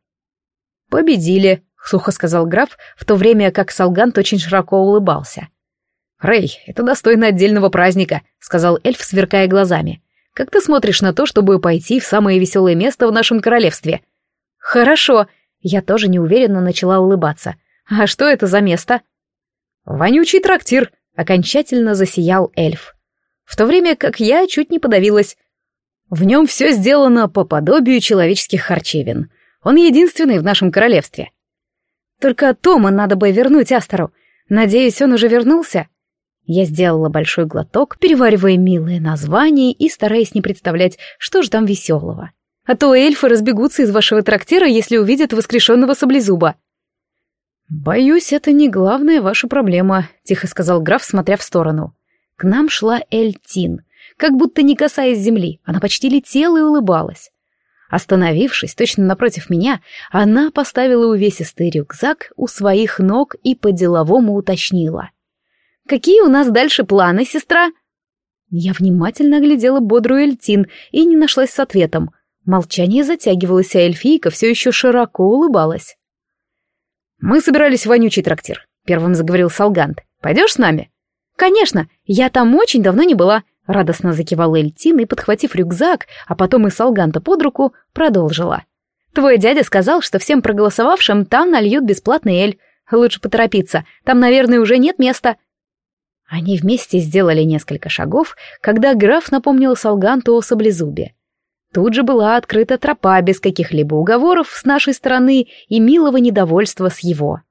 [SPEAKER 2] «Победили», — сухо сказал граф, в то время как Салгант очень широко улыбался. «Рэй, это достойно отдельного праздника», — сказал эльф, сверкая глазами. «Как ты смотришь на то, чтобы пойти в самое веселое место в нашем королевстве?» «Хорошо», — я тоже неуверенно начала улыбаться. «А что это за место?» «Вонючий трактир», — окончательно засиял эльф. В то время как я чуть не подавилась. В нем все сделано по подобию человеческих харчевин. Он единственный в нашем королевстве. Только Тома надо бы вернуть Астору. Надеюсь, он уже вернулся. Я сделала большой глоток, переваривая милые названия и стараясь не представлять, что же там веселого. А то эльфы разбегутся из вашего трактира, если увидят воскрешенного саблезуба. «Боюсь, это не главная ваша проблема», — тихо сказал граф, смотря в сторону. К нам шла Эльтин как будто не касаясь земли, она почти летела и улыбалась. Остановившись точно напротив меня, она поставила увесистый рюкзак у своих ног и по-деловому уточнила. «Какие у нас дальше планы, сестра?» Я внимательно оглядела бодрую Эльтин и не нашлась с ответом. Молчание затягивалось, а эльфийка все еще широко улыбалась. «Мы собирались в вонючий трактир», — первым заговорил Салгант. «Пойдешь с нами?» «Конечно, я там очень давно не была. Радостно закивала Эльтин и, подхватив рюкзак, а потом и Салганта под руку, продолжила. «Твой дядя сказал, что всем проголосовавшим там нальют бесплатный эль. Лучше поторопиться, там, наверное, уже нет места».
[SPEAKER 1] Они вместе сделали несколько шагов, когда граф напомнил Салганту о саблезубе. Тут же была открыта тропа без каких-либо уговоров с нашей стороны и милого недовольства с его.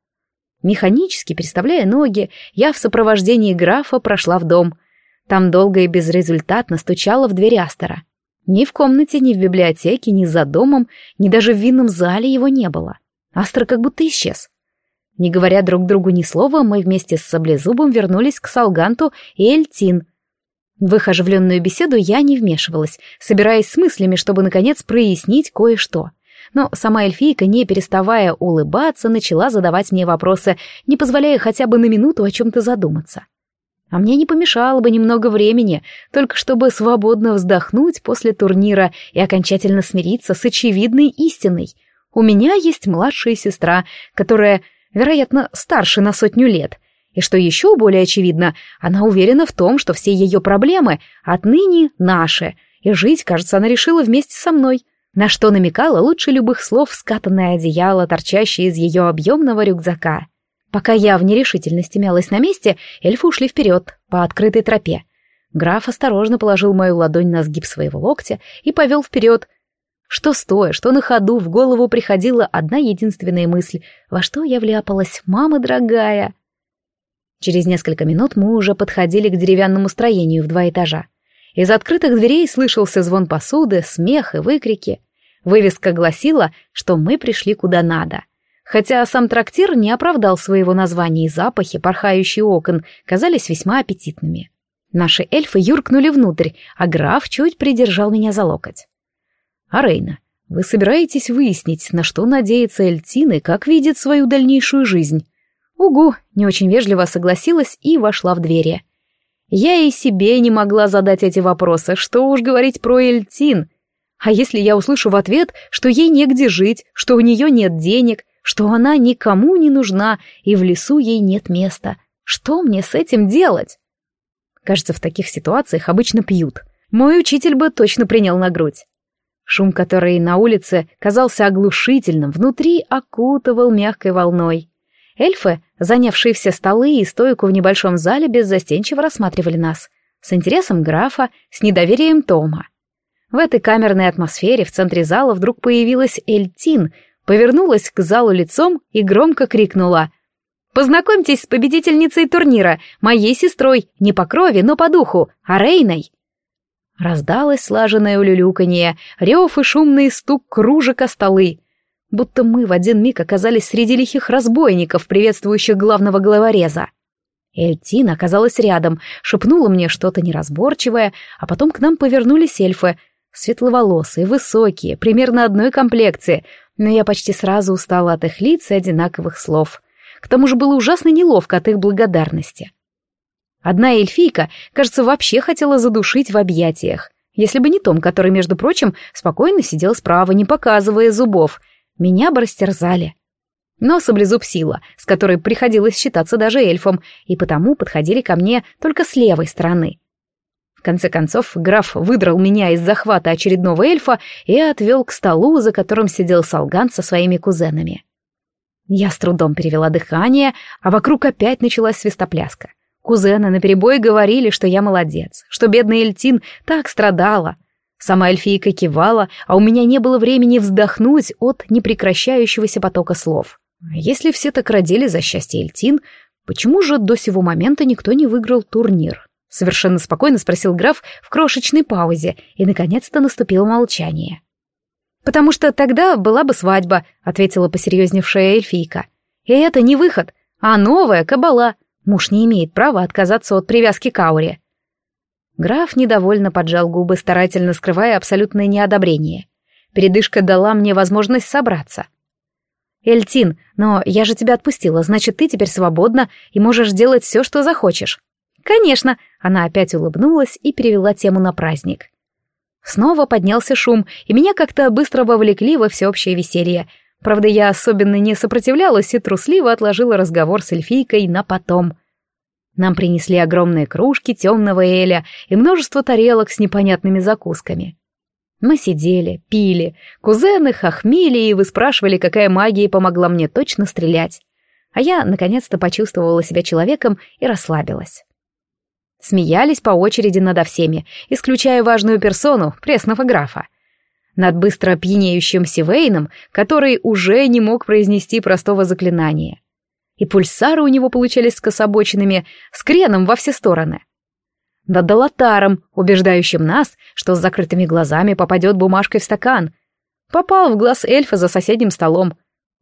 [SPEAKER 1] Механически переставляя ноги, я в сопровождении графа прошла в дом. Там долго и безрезультатно стучала в дверь Астера. Ни в комнате, ни в библиотеке, ни за домом, ни даже в винном зале его не было. Астер как будто исчез. Не говоря друг другу ни слова, мы вместе с Саблезубом вернулись к Салганту и Эльтин. В их оживленную беседу я не вмешивалась, собираясь с мыслями, чтобы, наконец, прояснить кое-что. Но сама эльфийка, не переставая улыбаться, начала задавать мне вопросы, не позволяя хотя бы на минуту о чем-то задуматься. А мне не помешало бы немного времени, только чтобы свободно вздохнуть после турнира и окончательно смириться с очевидной истиной. У меня есть младшая сестра, которая вероятно, старше на сотню лет. И что еще более очевидно, она уверена в том, что все ее проблемы отныне наши, и жить, кажется, она решила вместе со мной. На что намекала лучше любых слов скатанное одеяло, торчащее из ее объемного рюкзака. Пока я в нерешительности мялась на месте, эльфы ушли вперед, по открытой тропе. Граф осторожно положил мою ладонь на сгиб своего локтя и повел вперед, что стоя, что на ходу в голову приходила одна единственная мысль — во что я вляпалась, мама дорогая? Через несколько минут мы уже подходили к деревянному строению в два этажа. Из открытых дверей слышался звон посуды, смех и выкрики. Вывеска гласила, что мы пришли куда надо. Хотя сам трактир не оправдал своего названия, и запахи, порхающие окон, казались весьма аппетитными. Наши эльфы юркнули внутрь, а граф чуть придержал меня за локоть. «Арейна, вы собираетесь выяснить, на что надеется Эльтин и как видит свою дальнейшую жизнь?» «Угу», — не очень вежливо согласилась и вошла в двери. Я и себе не могла задать эти вопросы, что уж говорить про Эльтин. А если я услышу в ответ, что ей негде жить, что у нее нет денег, что она никому не нужна и в лесу ей нет места, что мне с этим делать? Кажется, в таких ситуациях обычно пьют. Мой учитель бы точно принял на грудь. Шум, который на улице казался оглушительным, внутри окутывал мягкой волной. Эльфы, занявшие все столы и стойку в небольшом зале, беззастенчиво рассматривали нас. С интересом графа, с недоверием Тома. В этой камерной атмосфере в центре зала вдруг появилась Эльтин, повернулась к залу лицом и громко крикнула «Познакомьтесь с победительницей турнира, моей сестрой, не по крови, но по духу, Арейной!» Раздалось слаженное улюлюканье, рев и шумный стук кружек о столы. Будто мы в один миг оказались среди лихих разбойников, приветствующих главного главореза. Эльтин оказалась рядом, шепнула мне что-то неразборчивое, а потом к нам повернулись эльфы, светловолосые, высокие, примерно одной комплекции, но я почти сразу устала от их лиц и одинаковых слов. К тому же было ужасно неловко от их благодарности. Одна эльфийка, кажется, вообще хотела задушить в объятиях. Если бы не Том, который, между прочим, спокойно сидел справа, не показывая зубов. Меня бы растерзали. Но саблезуб сила, с которой приходилось считаться даже эльфом, и потому подходили ко мне только с левой стороны. В конце концов, граф выдрал меня из захвата очередного эльфа и отвел к столу, за которым сидел Салган со своими кузенами. Я с трудом перевела дыхание, а вокруг опять началась свистопляска. Кузены наперебой говорили, что я молодец, что бедная Эльтин так страдала. Сама эльфийка кивала, а у меня не было времени вздохнуть от непрекращающегося потока слов. Если все так родили за счастье Эльтин, почему же до сего момента никто не выиграл турнир? Совершенно спокойно спросил граф в крошечной паузе, и наконец-то наступило молчание. «Потому что тогда была бы свадьба», — ответила посерьезневшая эльфийка. «И это не выход, а новая кабала. Муж не имеет права отказаться от привязки к ауре. Граф недовольно поджал губы, старательно скрывая абсолютное неодобрение. Передышка дала мне возможность собраться. «Эльтин, но я же тебя отпустила, значит, ты теперь свободна и можешь делать все, что захочешь». «Конечно!» — она опять улыбнулась и перевела тему на праздник. Снова поднялся шум, и меня как-то быстро вовлекли во всеобщее веселье — Правда, я особенно не сопротивлялась и трусливо отложила разговор с эльфийкой на потом. Нам принесли огромные кружки темного эля и множество тарелок с непонятными закусками. Мы сидели, пили, кузены хохмели и выспрашивали, какая магия помогла мне точно стрелять. А я, наконец-то, почувствовала себя человеком и расслабилась. Смеялись по очереди надо всеми, исключая важную персону, пресного графа. Над быстро пьянеющим Сивейном, который уже не мог произнести простого заклинания. И пульсары у него получались скособоченными, с креном во все стороны. Над Алатаром, убеждающим нас, что с закрытыми глазами попадет бумажкой в стакан. Попал в глаз эльфа за соседним столом.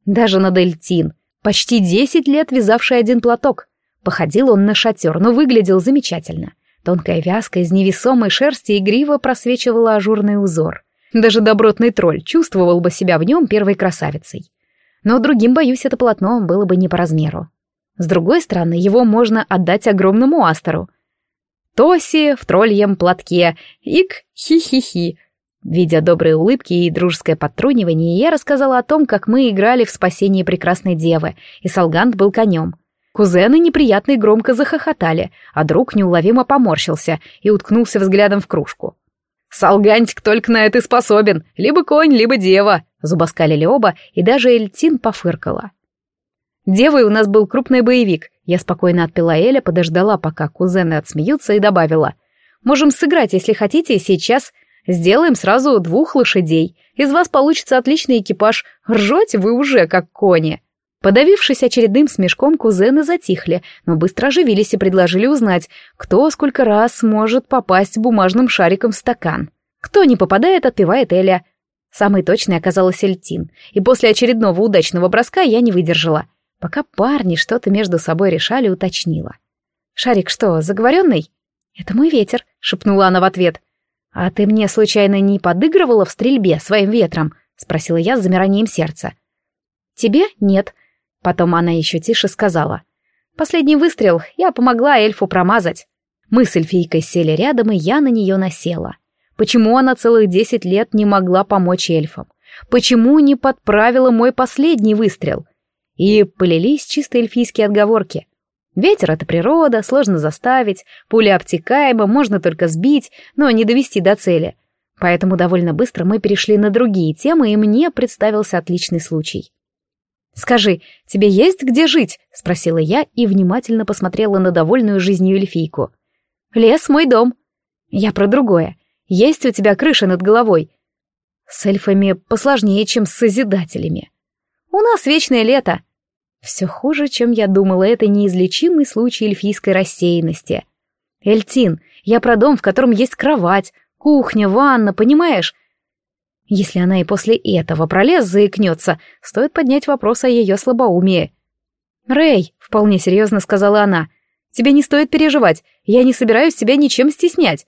[SPEAKER 1] Даже над Эльтин, почти десять лет вязавший один платок. Походил он на шатер, но выглядел замечательно. Тонкая вязка из невесомой шерсти игриво просвечивала ажурный узор. Даже добротный тролль чувствовал бы себя в нем первой красавицей. Но другим, боюсь, это полотно было бы не по размеру. С другой стороны, его можно отдать огромному астеру. Тоси в тролльем платке, ик, хи-хи-хи. Видя добрые улыбки и дружеское подтрунивание, я рассказала о том, как мы играли в спасение прекрасной девы, и Салгант был конем. Кузены неприятно и громко захохотали, а друг неуловимо поморщился и уткнулся взглядом в кружку. «Солгантик только на это способен, либо конь, либо дева», — зубоскалили оба, и даже Эльтин пофыркала. Девой у нас был крупный боевик. Я спокойно отпила Эля, подождала, пока кузены отсмеются, и добавила. «Можем сыграть, если хотите, сейчас. Сделаем сразу двух лошадей. Из вас получится отличный экипаж. Ржете вы уже, как кони». Подавившись очередным смешком, кузены затихли, но быстро оживились и предложили узнать, кто сколько раз сможет попасть бумажным шариком в стакан. Кто не попадает, отпевает Эля. Самой точной оказалась Эльтин, и после очередного удачного броска я не выдержала. Пока парни что-то между собой решали, уточнила. «Шарик что, заговоренный?» «Это мой ветер», — шепнула она в ответ. «А ты мне случайно не подыгрывала в стрельбе своим ветром?» — спросила я с замиранием сердца. «Тебе нет», Потом она еще тише сказала. «Последний выстрел я помогла эльфу промазать». Мы с эльфийкой сели рядом, и я на нее насела. Почему она целых десять лет не могла помочь эльфам? Почему не подправила мой последний выстрел? И полились чисто эльфийские отговорки. Ветер — это природа, сложно заставить, пуля обтекаема, можно только сбить, но не довести до цели. Поэтому довольно быстро мы перешли на другие темы, и мне представился отличный случай. «Скажи, тебе есть где жить?» — спросила я и внимательно посмотрела на довольную жизнью эльфийку. «Лес — мой дом». «Я про другое. Есть у тебя крыша над головой?» «С эльфами посложнее, чем с Созидателями». «У нас вечное лето». Все хуже, чем я думала, это неизлечимый случай эльфийской рассеянности. «Эльтин, я про дом, в котором есть кровать, кухня, ванна, понимаешь? Если она и после этого пролез заикнется, стоит поднять вопрос о ее слабоумии. «Рэй», — вполне серьезно сказала она, — «тебе не стоит переживать, я не собираюсь тебя ничем стеснять.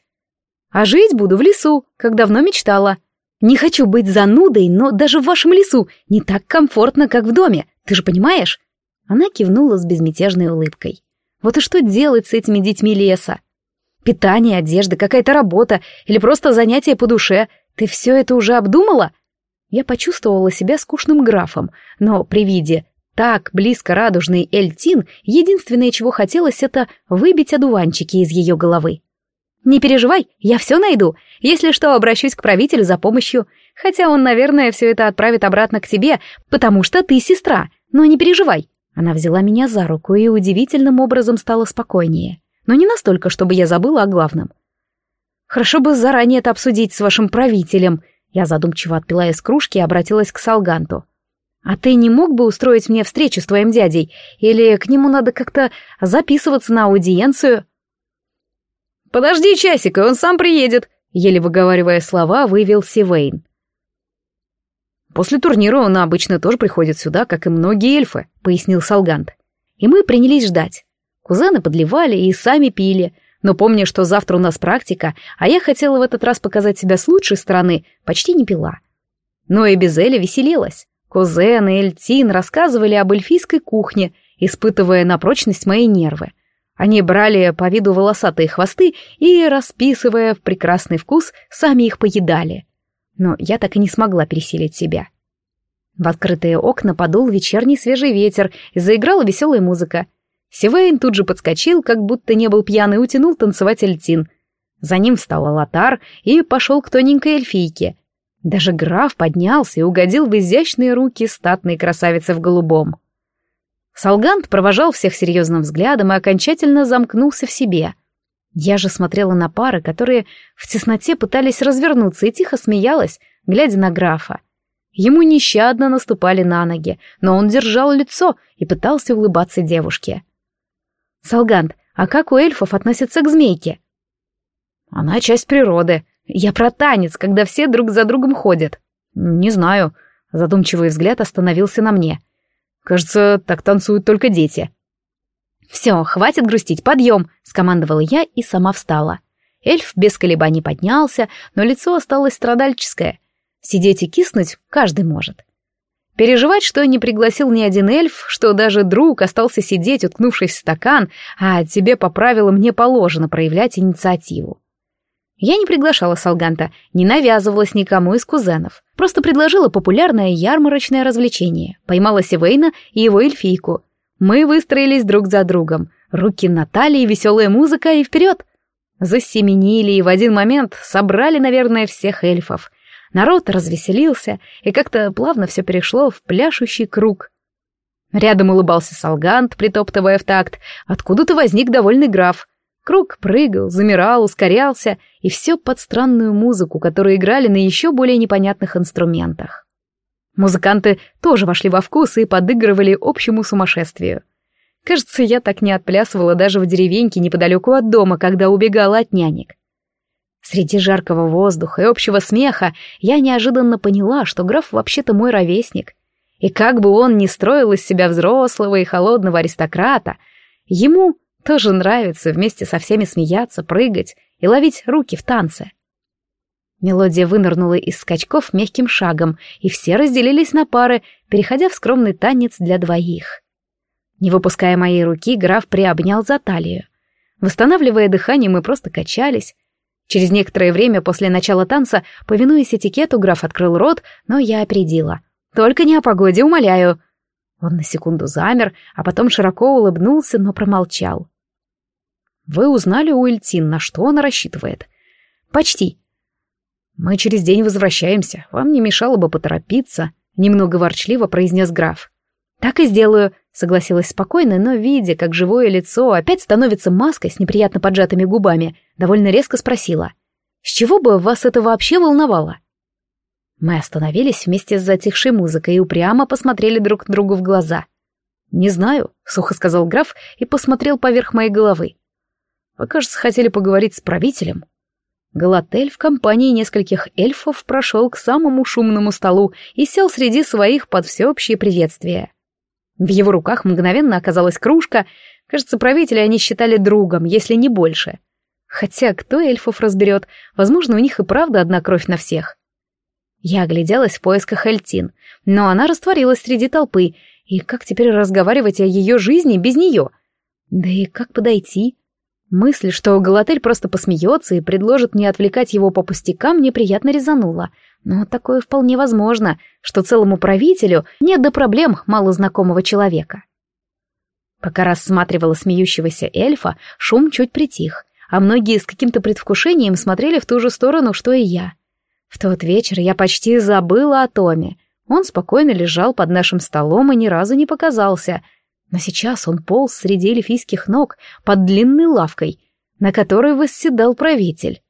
[SPEAKER 1] А жить буду в лесу, как давно мечтала. Не хочу быть занудой, но даже в вашем лесу не так комфортно, как в доме, ты же понимаешь?» Она кивнула с безмятежной улыбкой. «Вот и что делать с этими детьми леса? Питание, одежда, какая-то работа или просто занятие по душе — ты все это уже обдумала? Я почувствовала себя скучным графом, но при виде так близко радужный Эльтин, единственное, чего хотелось, это выбить одуванчики из ее головы. «Не переживай, я все найду. Если что, обращусь к правителю за помощью. Хотя он, наверное, все это отправит обратно к тебе, потому что ты сестра. Но не переживай». Она взяла меня за руку и удивительным образом стала спокойнее. Но не настолько, чтобы я забыла о главном. Хорошо бы заранее это обсудить с вашим правителем. Я задумчиво отпила из кружки и обратилась к Салганту. А ты не мог бы устроить мне встречу с твоим дядей? Или к нему надо как-то записываться на аудиенцию? Подожди часик, и он сам приедет, еле выговаривая слова, вывел Сивейн. После турнира он обычно тоже приходит сюда, как и многие эльфы, пояснил Салгант. И мы принялись ждать. Кузены подливали и сами пили — но помня, что завтра у нас практика, а я хотела в этот раз показать себя с лучшей стороны, почти не пила. Но и без Эли веселилась. Кузен и Эльтин рассказывали об эльфийской кухне, испытывая на прочность мои нервы. Они брали по виду волосатые хвосты и, расписывая в прекрасный вкус, сами их поедали. Но я так и не смогла пересилить себя. В открытые окна подул вечерний свежий ветер, и заиграла веселая музыка. Сивейн тут же подскочил, как будто не был пьяный, утянул танцевать Эльтин. За ним встал Алатар и пошел к тоненькой эльфийке. Даже граф поднялся и угодил в изящные руки статной красавицы в голубом. Салгант провожал всех серьезным взглядом и окончательно замкнулся в себе. Я же смотрела на пары, которые в тесноте пытались развернуться и тихо смеялась, глядя на графа. Ему нещадно наступали на ноги, но он держал лицо и пытался улыбаться девушке. «Салгант, а как у эльфов относятся к змейке?» «Она часть природы. Я про танец, когда все друг за другом ходят». «Не знаю». Задумчивый взгляд остановился на мне. «Кажется, так танцуют только дети». «Все, хватит грустить, подъем!» — скомандовала я и сама встала. Эльф без колебаний поднялся, но лицо осталось страдальческое. Сидеть и киснуть каждый может. Переживать, что не пригласил ни один эльф, что даже друг остался сидеть, уткнувшись в стакан, а тебе по правилам не положено проявлять инициативу. Я не приглашала Салганта, не навязывалась никому из кузенов. Просто предложила популярное ярмарочное развлечение. Поймала Сивейна и его эльфийку. Мы выстроились друг за другом. Руки на талии, веселая музыка и вперед. Засеменили и в один момент собрали, наверное, всех эльфов. Народ развеселился, и как-то плавно все перешло в пляшущий круг. Рядом улыбался Салгант, притоптывая в такт. Откуда-то возник довольный граф. Круг прыгал, замирал, ускорялся, и все под странную музыку, которую играли на еще более непонятных инструментах. Музыканты тоже вошли во вкус и подыгрывали общему сумасшествию. Кажется, я так не отплясывала даже в деревеньке неподалеку от дома, когда убегала от нянек. Среди жаркого воздуха и общего смеха я неожиданно поняла, что граф вообще-то мой ровесник. И как бы он ни строил из себя взрослого и холодного аристократа, ему тоже нравится вместе со всеми смеяться, прыгать и ловить руки в танце. Мелодия вынырнула из скачков мягким шагом, и все разделились на пары, переходя в скромный танец для двоих. Не выпуская моей руки, граф приобнял за талию. Восстанавливая дыхание, мы просто качались. Через некоторое время после начала танца, повинуясь этикету, граф открыл рот, но я опередила. «Только не о погоде, умоляю!» Он на секунду замер, а потом широко улыбнулся, но промолчал. «Вы узнали у Эльтин, на что она рассчитывает?» «Почти. «Мы через день возвращаемся, вам не мешало бы поторопиться», — немного ворчливо произнес граф. «Так и сделаю», — согласилась спокойно, но, видя, как живое лицо опять становится маской с неприятно поджатыми губами, довольно резко спросила. «С чего бы вас это вообще волновало?» Мы остановились вместе с затихшей музыкой и упрямо посмотрели друг другу в глаза. «Не знаю», — сухо сказал граф и посмотрел поверх моей головы. «Вы, кажется, хотели поговорить с правителем?» Галатель в компании нескольких эльфов прошел к самому шумному столу и сел среди своих под всеобщее приветствие. В его руках мгновенно оказалась кружка, кажется, правителя они считали другом, если не больше. Хотя кто эльфов разберет, возможно, у них и правда одна кровь на всех. Я огляделась в поисках Эльтин, но она растворилась среди толпы, и как теперь разговаривать о ее жизни без нее? Да и как подойти? Мысль, что Галатель просто посмеется и предложит мне отвлекать его по пустякам, мне приятно резанула. Но такое вполне возможно, что целому правителю нет до проблем малознакомого человека. Пока рассматривала смеющегося эльфа, шум чуть притих, а многие с каким-то предвкушением смотрели в ту же сторону, что и я. В тот вечер я почти забыла о Томе. Он спокойно лежал под нашим столом и ни разу не показался — но сейчас он полз среди эльфийских ног под длинной лавкой, на которой восседал правитель.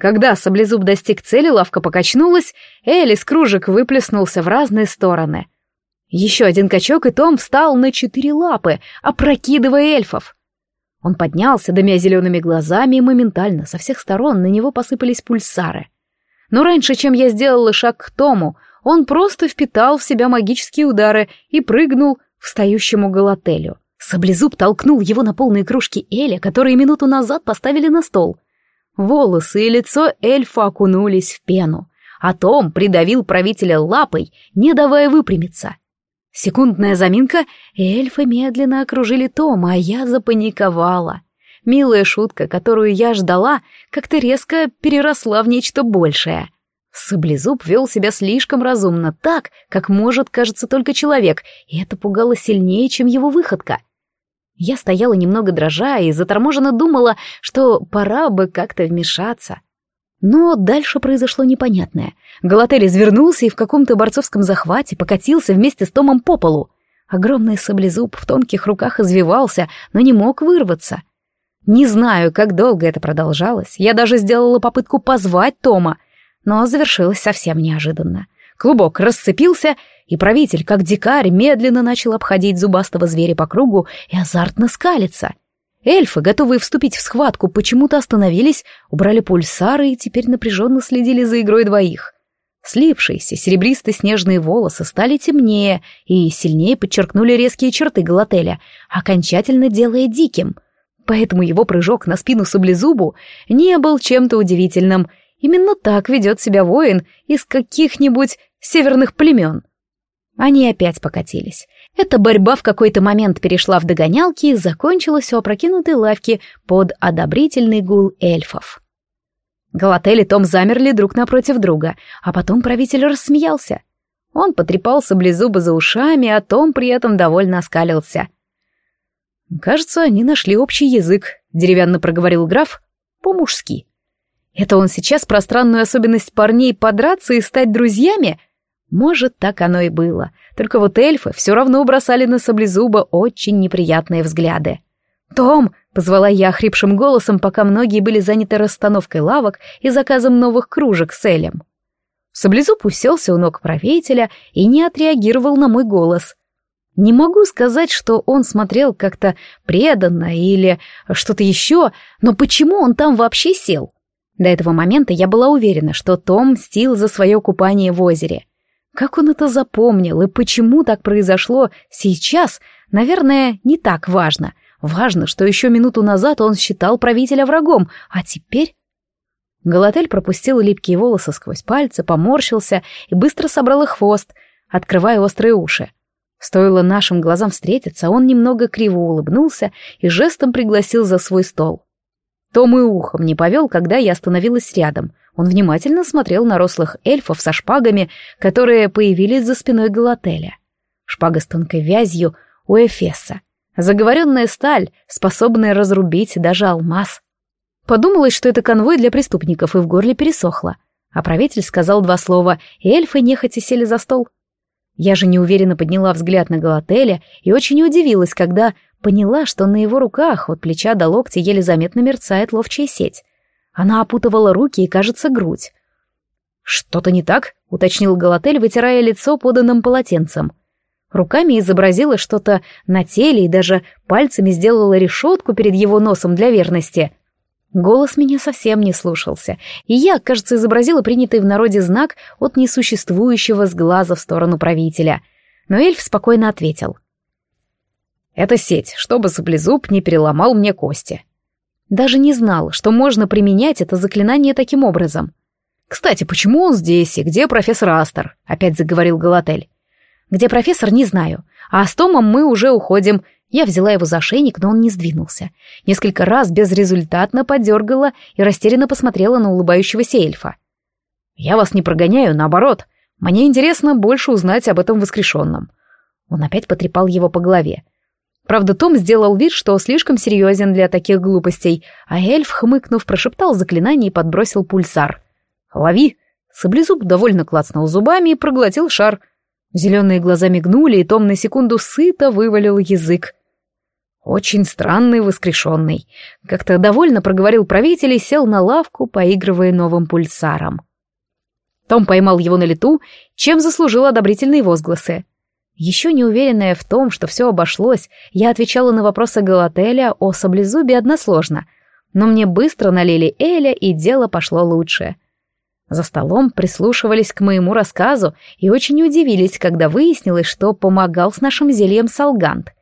[SPEAKER 1] Когда саблезуб достиг цели, лавка покачнулась, Эль из кружек выплеснулся в разные стороны. Еще один качок, и Том встал на четыре лапы, опрокидывая эльфов. Он поднялся, дымя зелеными глазами, и моментально со всех сторон на него посыпались пульсары. Но раньше, чем я сделала шаг к Тому, он просто впитал в себя магические удары и прыгнул встающему Галателю. Саблезуб толкнул его на полные кружки Эля, которые минуту назад поставили на стол. Волосы и лицо эльфа окунулись в пену, а Том придавил правителя лапой, не давая выпрямиться. Секундная заминка, и эльфы медленно окружили Тома, а я запаниковала. Милая шутка, которую я ждала, как-то резко переросла в нечто большее — Саблезуб вел себя слишком разумно, так, как может, кажется, только человек, и это пугало сильнее, чем его выходка. Я стояла немного дрожа и заторможенно думала, что пора бы как-то вмешаться. Но дальше произошло непонятное. Галатель извернулся и в каком-то борцовском захвате покатился вместе с Томом по полу. Огромный саблезуб в тонких руках извивался, но не мог вырваться. Не знаю, как долго это продолжалось. Я даже сделала попытку позвать Тома, но завершилось совсем неожиданно. Клубок расцепился, и правитель, как дикарь, медленно начал обходить зубастого зверя по кругу и азартно скалиться. Эльфы, готовые вступить в схватку, почему-то остановились, убрали пульсары и теперь напряженно следили за игрой двоих. Слипшиеся серебристо-снежные волосы стали темнее и сильнее подчеркнули резкие черты Галателя, окончательно делая диким. Поэтому его прыжок на спину саблезубу не был чем-то удивительным. Именно так ведет себя воин из каких-нибудь северных племен. Они опять покатились. Эта борьба в какой-то момент перешла в догонялки и закончилась у опрокинутой лавки под одобрительный гул эльфов. Галатель и Том замерли друг напротив друга, а потом правитель рассмеялся. Он потрепал саблезуба за ушами, а Том при этом довольно оскалился. «Кажется, они нашли общий язык», — деревянно проговорил граф, по-мужски. «Это он сейчас про странную особенность парней подраться и стать друзьями?» Может, так оно и было. Только вот эльфы все равно бросали на саблезуба очень неприятные взгляды. «Том!» — позвала я хрипшим голосом, пока многие были заняты расстановкой лавок и заказом новых кружек с элем. Саблезуб уселся у ног правителя и не отреагировал на мой голос. Не могу сказать, что он смотрел как-то преданно или что-то еще, но почему он там вообще сел? До этого момента я была уверена, что Том мстил за свое купание в озере. Как он это запомнил и почему так произошло сейчас, наверное, не так важно. Важно, что еще минуту назад он считал правителя врагом, а теперь... Галатель пропустил липкие волосы сквозь пальцы, поморщился и быстро собрал их хвост, открывая острые уши. Стоило нашим глазам встретиться, он немного криво улыбнулся и жестом пригласил за свой стол. Том и ухом не повел, когда я остановилась рядом. Он внимательно смотрел на рослых эльфов со шпагами, которые появились за спиной Галателя. Шпага с тонкой вязью у Эфеса. Заговоренная сталь, способная разрубить даже алмаз. Подумалось, что это конвой для преступников, и в горле пересохло. А правитель сказал два слова, и эльфы нехотя сели за стол. Я же неуверенно подняла взгляд на Галателя и очень удивилась, когда поняла, что на его руках от плеча до локтя еле заметно мерцает ловчая сеть. Она опутывала руки и, кажется, грудь. «Что-то не так?» — уточнил Галатель, вытирая лицо поданным полотенцем. Руками изобразила что-то на теле и даже пальцами сделала решетку перед его носом для верности. Голос меня совсем не слушался, и я, кажется, изобразила принятый в народе знак от несуществующего с глаза в сторону правителя. Но эльф спокойно ответил. «Это сеть, чтобы саблезуб не переломал мне кости. Даже не знал, что можно применять это заклинание таким образом. «Кстати, почему он здесь и где профессор Астер?» — опять заговорил Галатель. «Где профессор, не знаю. А с Томом мы уже уходим. Я взяла его за шейник, но он не сдвинулся. Несколько раз безрезультатно подергала и растерянно посмотрела на улыбающегося эльфа. «Я вас не прогоняю, наоборот. Мне интересно больше узнать об этом воскрешенном». Он опять потрепал его по голове. Правда, Том сделал вид, что слишком серьезен для таких глупостей, а эльф, хмыкнув, прошептал заклинание и подбросил пульсар. «Лови!» Саблезуб довольно клацнул зубами и проглотил шар. Зеленые глаза мигнули, и Том на секунду сыто вывалил язык. «Очень странный воскрешенный», — как-то довольно проговорил правитель и сел на лавку, поигрывая новым пульсаром. Том поймал его на лету, чем заслужил одобрительные возгласы. Еще не уверенная в том, что все обошлось, я отвечала на вопросы Галателя о саблезубе односложно, но мне быстро налили Эля, и дело пошло лучше. За столом прислушивались к моему рассказу и очень удивились, когда выяснилось, что помогал с нашим зельем Салгант.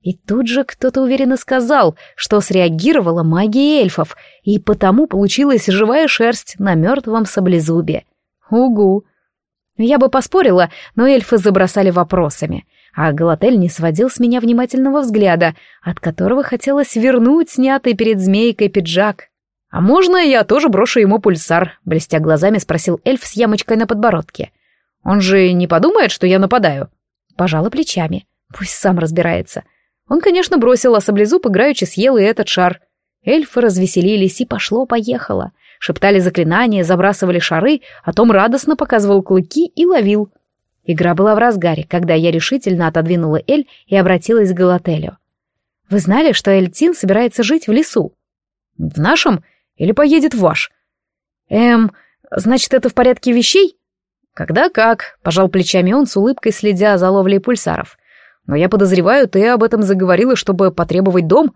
[SPEAKER 1] И тут же кто-то уверенно сказал, что среагировала магия эльфов, и потому получилась живая шерсть на мертвом саблезубе. Угу! Я бы поспорила, но эльфы забросали вопросами, а Галатель не сводил с меня внимательного взгляда, от которого хотелось вернуть снятый перед змейкой пиджак. «А можно я тоже брошу ему пульсар?» — блестя глазами спросил эльф с ямочкой на подбородке. «Он же не подумает, что я нападаю?» Пожала плечами. Пусть сам разбирается. Он, конечно, бросил, а саблезуб играючи съел и этот шар. Эльфы развеселились, и пошло-поехало шептали заклинания, забрасывали шары, а Том радостно показывал клыки и ловил. Игра была в разгаре, когда я решительно отодвинула Эль и обратилась к Галателю. «Вы знали, что Эльтин собирается жить в лесу?»
[SPEAKER 2] В нашем? Или поедет в ваш? Эм, значит, это в порядке вещей? Когда как, пожал плечами он с улыбкой, следя за ловлей пульсаров. Но я подозреваю, ты об этом заговорила, чтобы потребовать дом.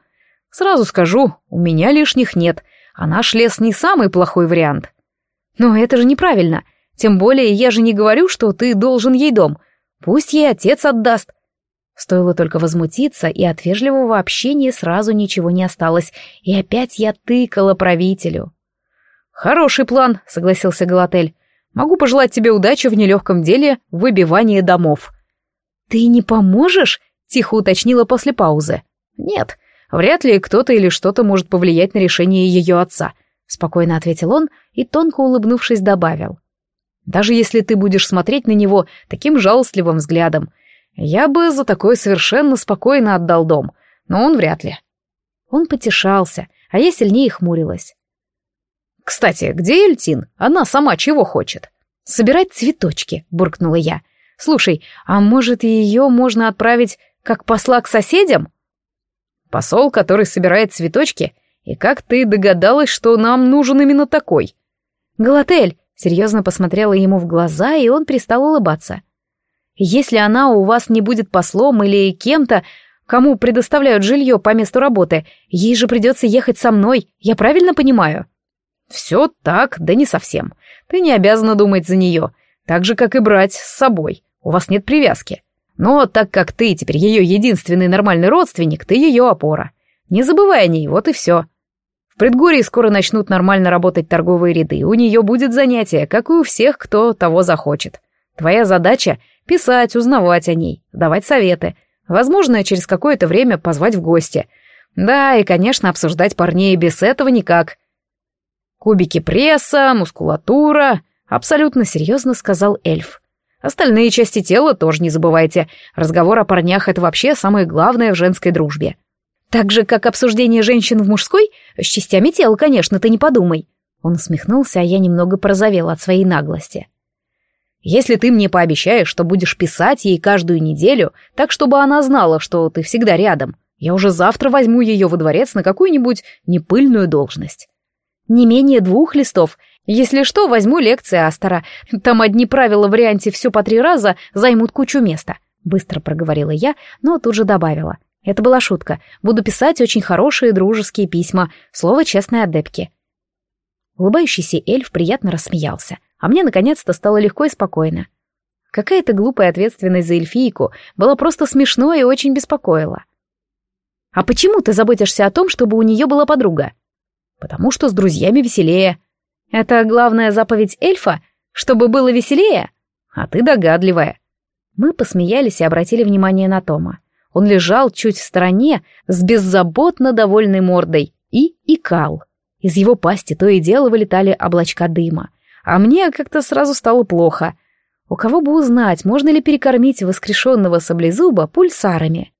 [SPEAKER 2] Сразу скажу, у меня лишних нет, а наш лес не самый плохой вариант. Но это же неправильно. Тем более я же не говорю, что ты должен ей дом. Пусть ей отец отдаст. Стоило только возмутиться, и от вежливого общения сразу ничего не осталось, и опять я тыкала правителю. «Хороший план», — согласился Галатель. «Могу пожелать тебе удачи в нелегком деле выбивания домов». «Ты не поможешь?» — тихо уточнила после паузы. «Нет, вряд ли кто-то или что-то может повлиять на решение ее отца», — спокойно ответил он и, тонко улыбнувшись, добавил. «Даже если ты будешь смотреть на него таким жалостливым взглядом, я бы за такое совершенно спокойно отдал дом, но он вряд ли. Он потешался, а я сильнее хмурилась. «Кстати, где Эльтин? Она сама чего хочет?» «Собирать цветочки», — буркнула я. «Слушай, а может, ее можно отправить как посла к соседям?» «Посол, который собирает цветочки? И как ты догадалась, что нам нужен именно такой?» «Галатель», — серьезно посмотрела ему в глаза, и он перестал улыбаться. Если она у вас не будет послом или кем-то, кому предоставляют жилье по месту работы, ей же придется ехать со мной, я правильно понимаю? Все так, да не совсем. Ты не обязана думать за нее, так же, как и брать с собой. У вас нет привязки. Но так как ты теперь ее единственный нормальный родственник, ты ее опора. Не забывай о ней, вот и все. В предгорье скоро начнут нормально работать торговые ряды, у нее будет занятие, как и у всех, кто того захочет. Твоя задача Писать, узнавать о ней, давать советы. Возможно, через какое-то время позвать в гости. Да, и, конечно, обсуждать парней без этого никак. Кубики пресса, мускулатура. Абсолютно серьезно сказал эльф. Остальные части тела тоже не забывайте. Разговор о парнях — это вообще самое главное в женской дружбе. Так же, как обсуждение женщин в мужской, с частями тела, конечно, ты не подумай. Он усмехнулся, а я немного порозовела от своей наглости. Если ты мне пообещаешь, что будешь писать ей каждую неделю, так чтобы она знала, что ты всегда рядом, я уже завтра возьму ее во дворец на какую-нибудь непыльную должность. Не менее двух листов. Если что, возьму лекции Астора. Там одни правила в варианте «все по три раза» займут кучу места. Быстро проговорила я, но тут же добавила. Это была шутка. Буду писать очень хорошие дружеские письма. Слово честной адепки. Улыбающийся эльф приятно рассмеялся а мне наконец-то стало легко и спокойно. Какая-то глупая ответственность за эльфийку была просто смешной и очень беспокоила. «А почему ты заботишься о том, чтобы у нее была подруга?» «Потому что с друзьями веселее». «Это главная заповедь эльфа? Чтобы было веселее?» «А ты догадливая». Мы посмеялись и обратили внимание на Тома. Он лежал чуть в стороне, с беззаботно довольной мордой, и икал. Из его пасти то и дело вылетали облачка дыма — а мне как-то сразу стало плохо. У кого бы узнать, можно ли перекормить воскрешенного саблезуба пульсарами?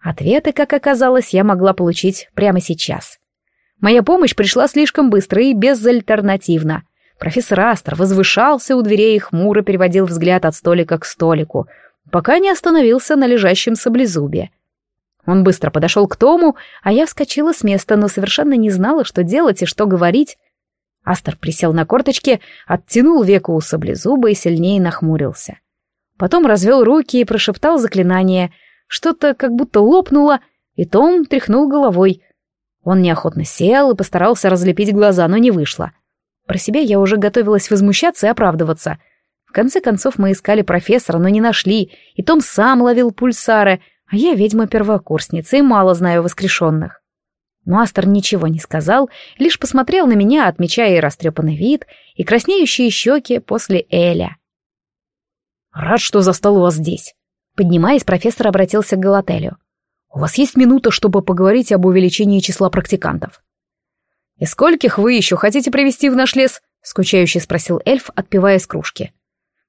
[SPEAKER 2] Ответы, как оказалось, я могла получить прямо сейчас. Моя помощь пришла слишком быстро и безальтернативно. Профессор Астер возвышался у дверей и хмуро переводил взгляд от столика к столику, пока не остановился на лежащем саблезубе. Он быстро подошел к Тому, а я вскочила с места, но совершенно не знала, что делать и что говорить. Астер присел на корточки, оттянул веку у саблезуба и сильнее нахмурился. Потом развел руки и прошептал заклинание. Что-то как будто лопнуло, и Том тряхнул головой. Он неохотно сел и постарался разлепить глаза, но не вышло. Про себя я уже готовилась возмущаться и оправдываться. В конце концов мы искали профессора, но не нашли, и Том сам ловил пульсары, а я ведьма-первокурсница и мало знаю воскрешенных. Но Астер ничего не сказал, лишь посмотрел на меня, отмечая и растрепанный вид, и краснеющие щеки после Эля. «Рад, что застал вас здесь». Поднимаясь, профессор обратился к Галателю. «У вас есть минута, чтобы поговорить об увеличении числа практикантов?» «И скольких вы еще хотите привести в наш лес?» — скучающе спросил эльф, отпивая из кружки.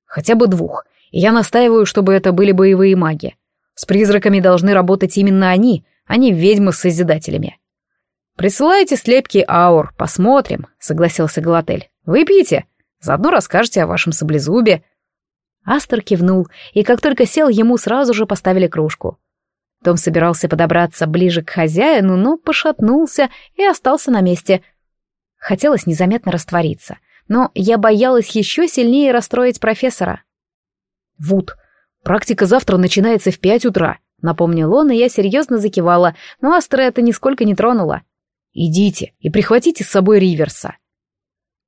[SPEAKER 2] «Хотя бы двух. И я настаиваю, чтобы это были боевые маги. С призраками должны работать именно они, а не ведьмы с созидателями. «Присылайте слепки аур, посмотрим», — согласился Галатель. «Выпейте, заодно расскажете о вашем саблезубе». Астер кивнул, и как только сел, ему сразу же поставили кружку.
[SPEAKER 1] Том собирался подобраться ближе к хозяину, но пошатнулся и остался на месте. Хотелось незаметно раствориться, но я боялась еще сильнее расстроить профессора.
[SPEAKER 2] «Вуд, практика завтра начинается в пять утра», — напомнил он, и я серьезно закивала, но Астра это нисколько не тронула. «Идите и прихватите с собой Риверса».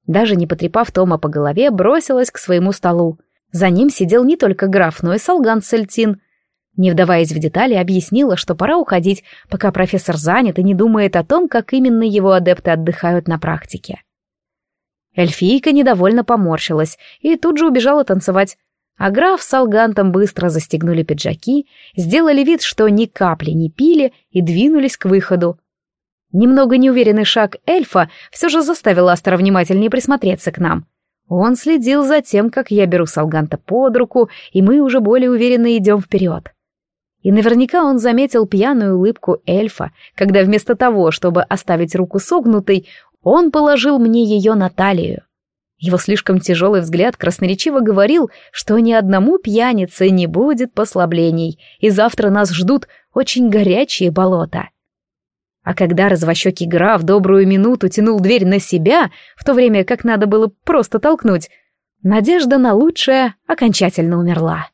[SPEAKER 1] Даже не потрепав Тома по голове, бросилась к своему столу. За ним сидел не только граф, но и Салган Сальтин — не вдаваясь в детали, объяснила, что пора уходить, пока профессор занят и не думает о том, как именно его адепты отдыхают на практике. Эльфийка недовольно поморщилась и тут же убежала танцевать, а граф с Алгантом быстро застегнули пиджаки, сделали вид, что ни капли не пили и двинулись к выходу. Немного неуверенный шаг эльфа все же заставил Астера внимательнее присмотреться к нам. Он следил за тем, как я беру Салганта под руку, и мы уже более уверенно идем вперед. И наверняка он заметил пьяную улыбку эльфа, когда вместо того, чтобы оставить руку согнутой, он положил мне ее на талию. Его слишком тяжелый взгляд красноречиво говорил, что ни одному пьянице не будет послаблений, и завтра нас ждут очень горячие болота. А когда развощекий граф добрую минуту тянул дверь на себя, в то время как надо было просто толкнуть, надежда на лучшее окончательно умерла.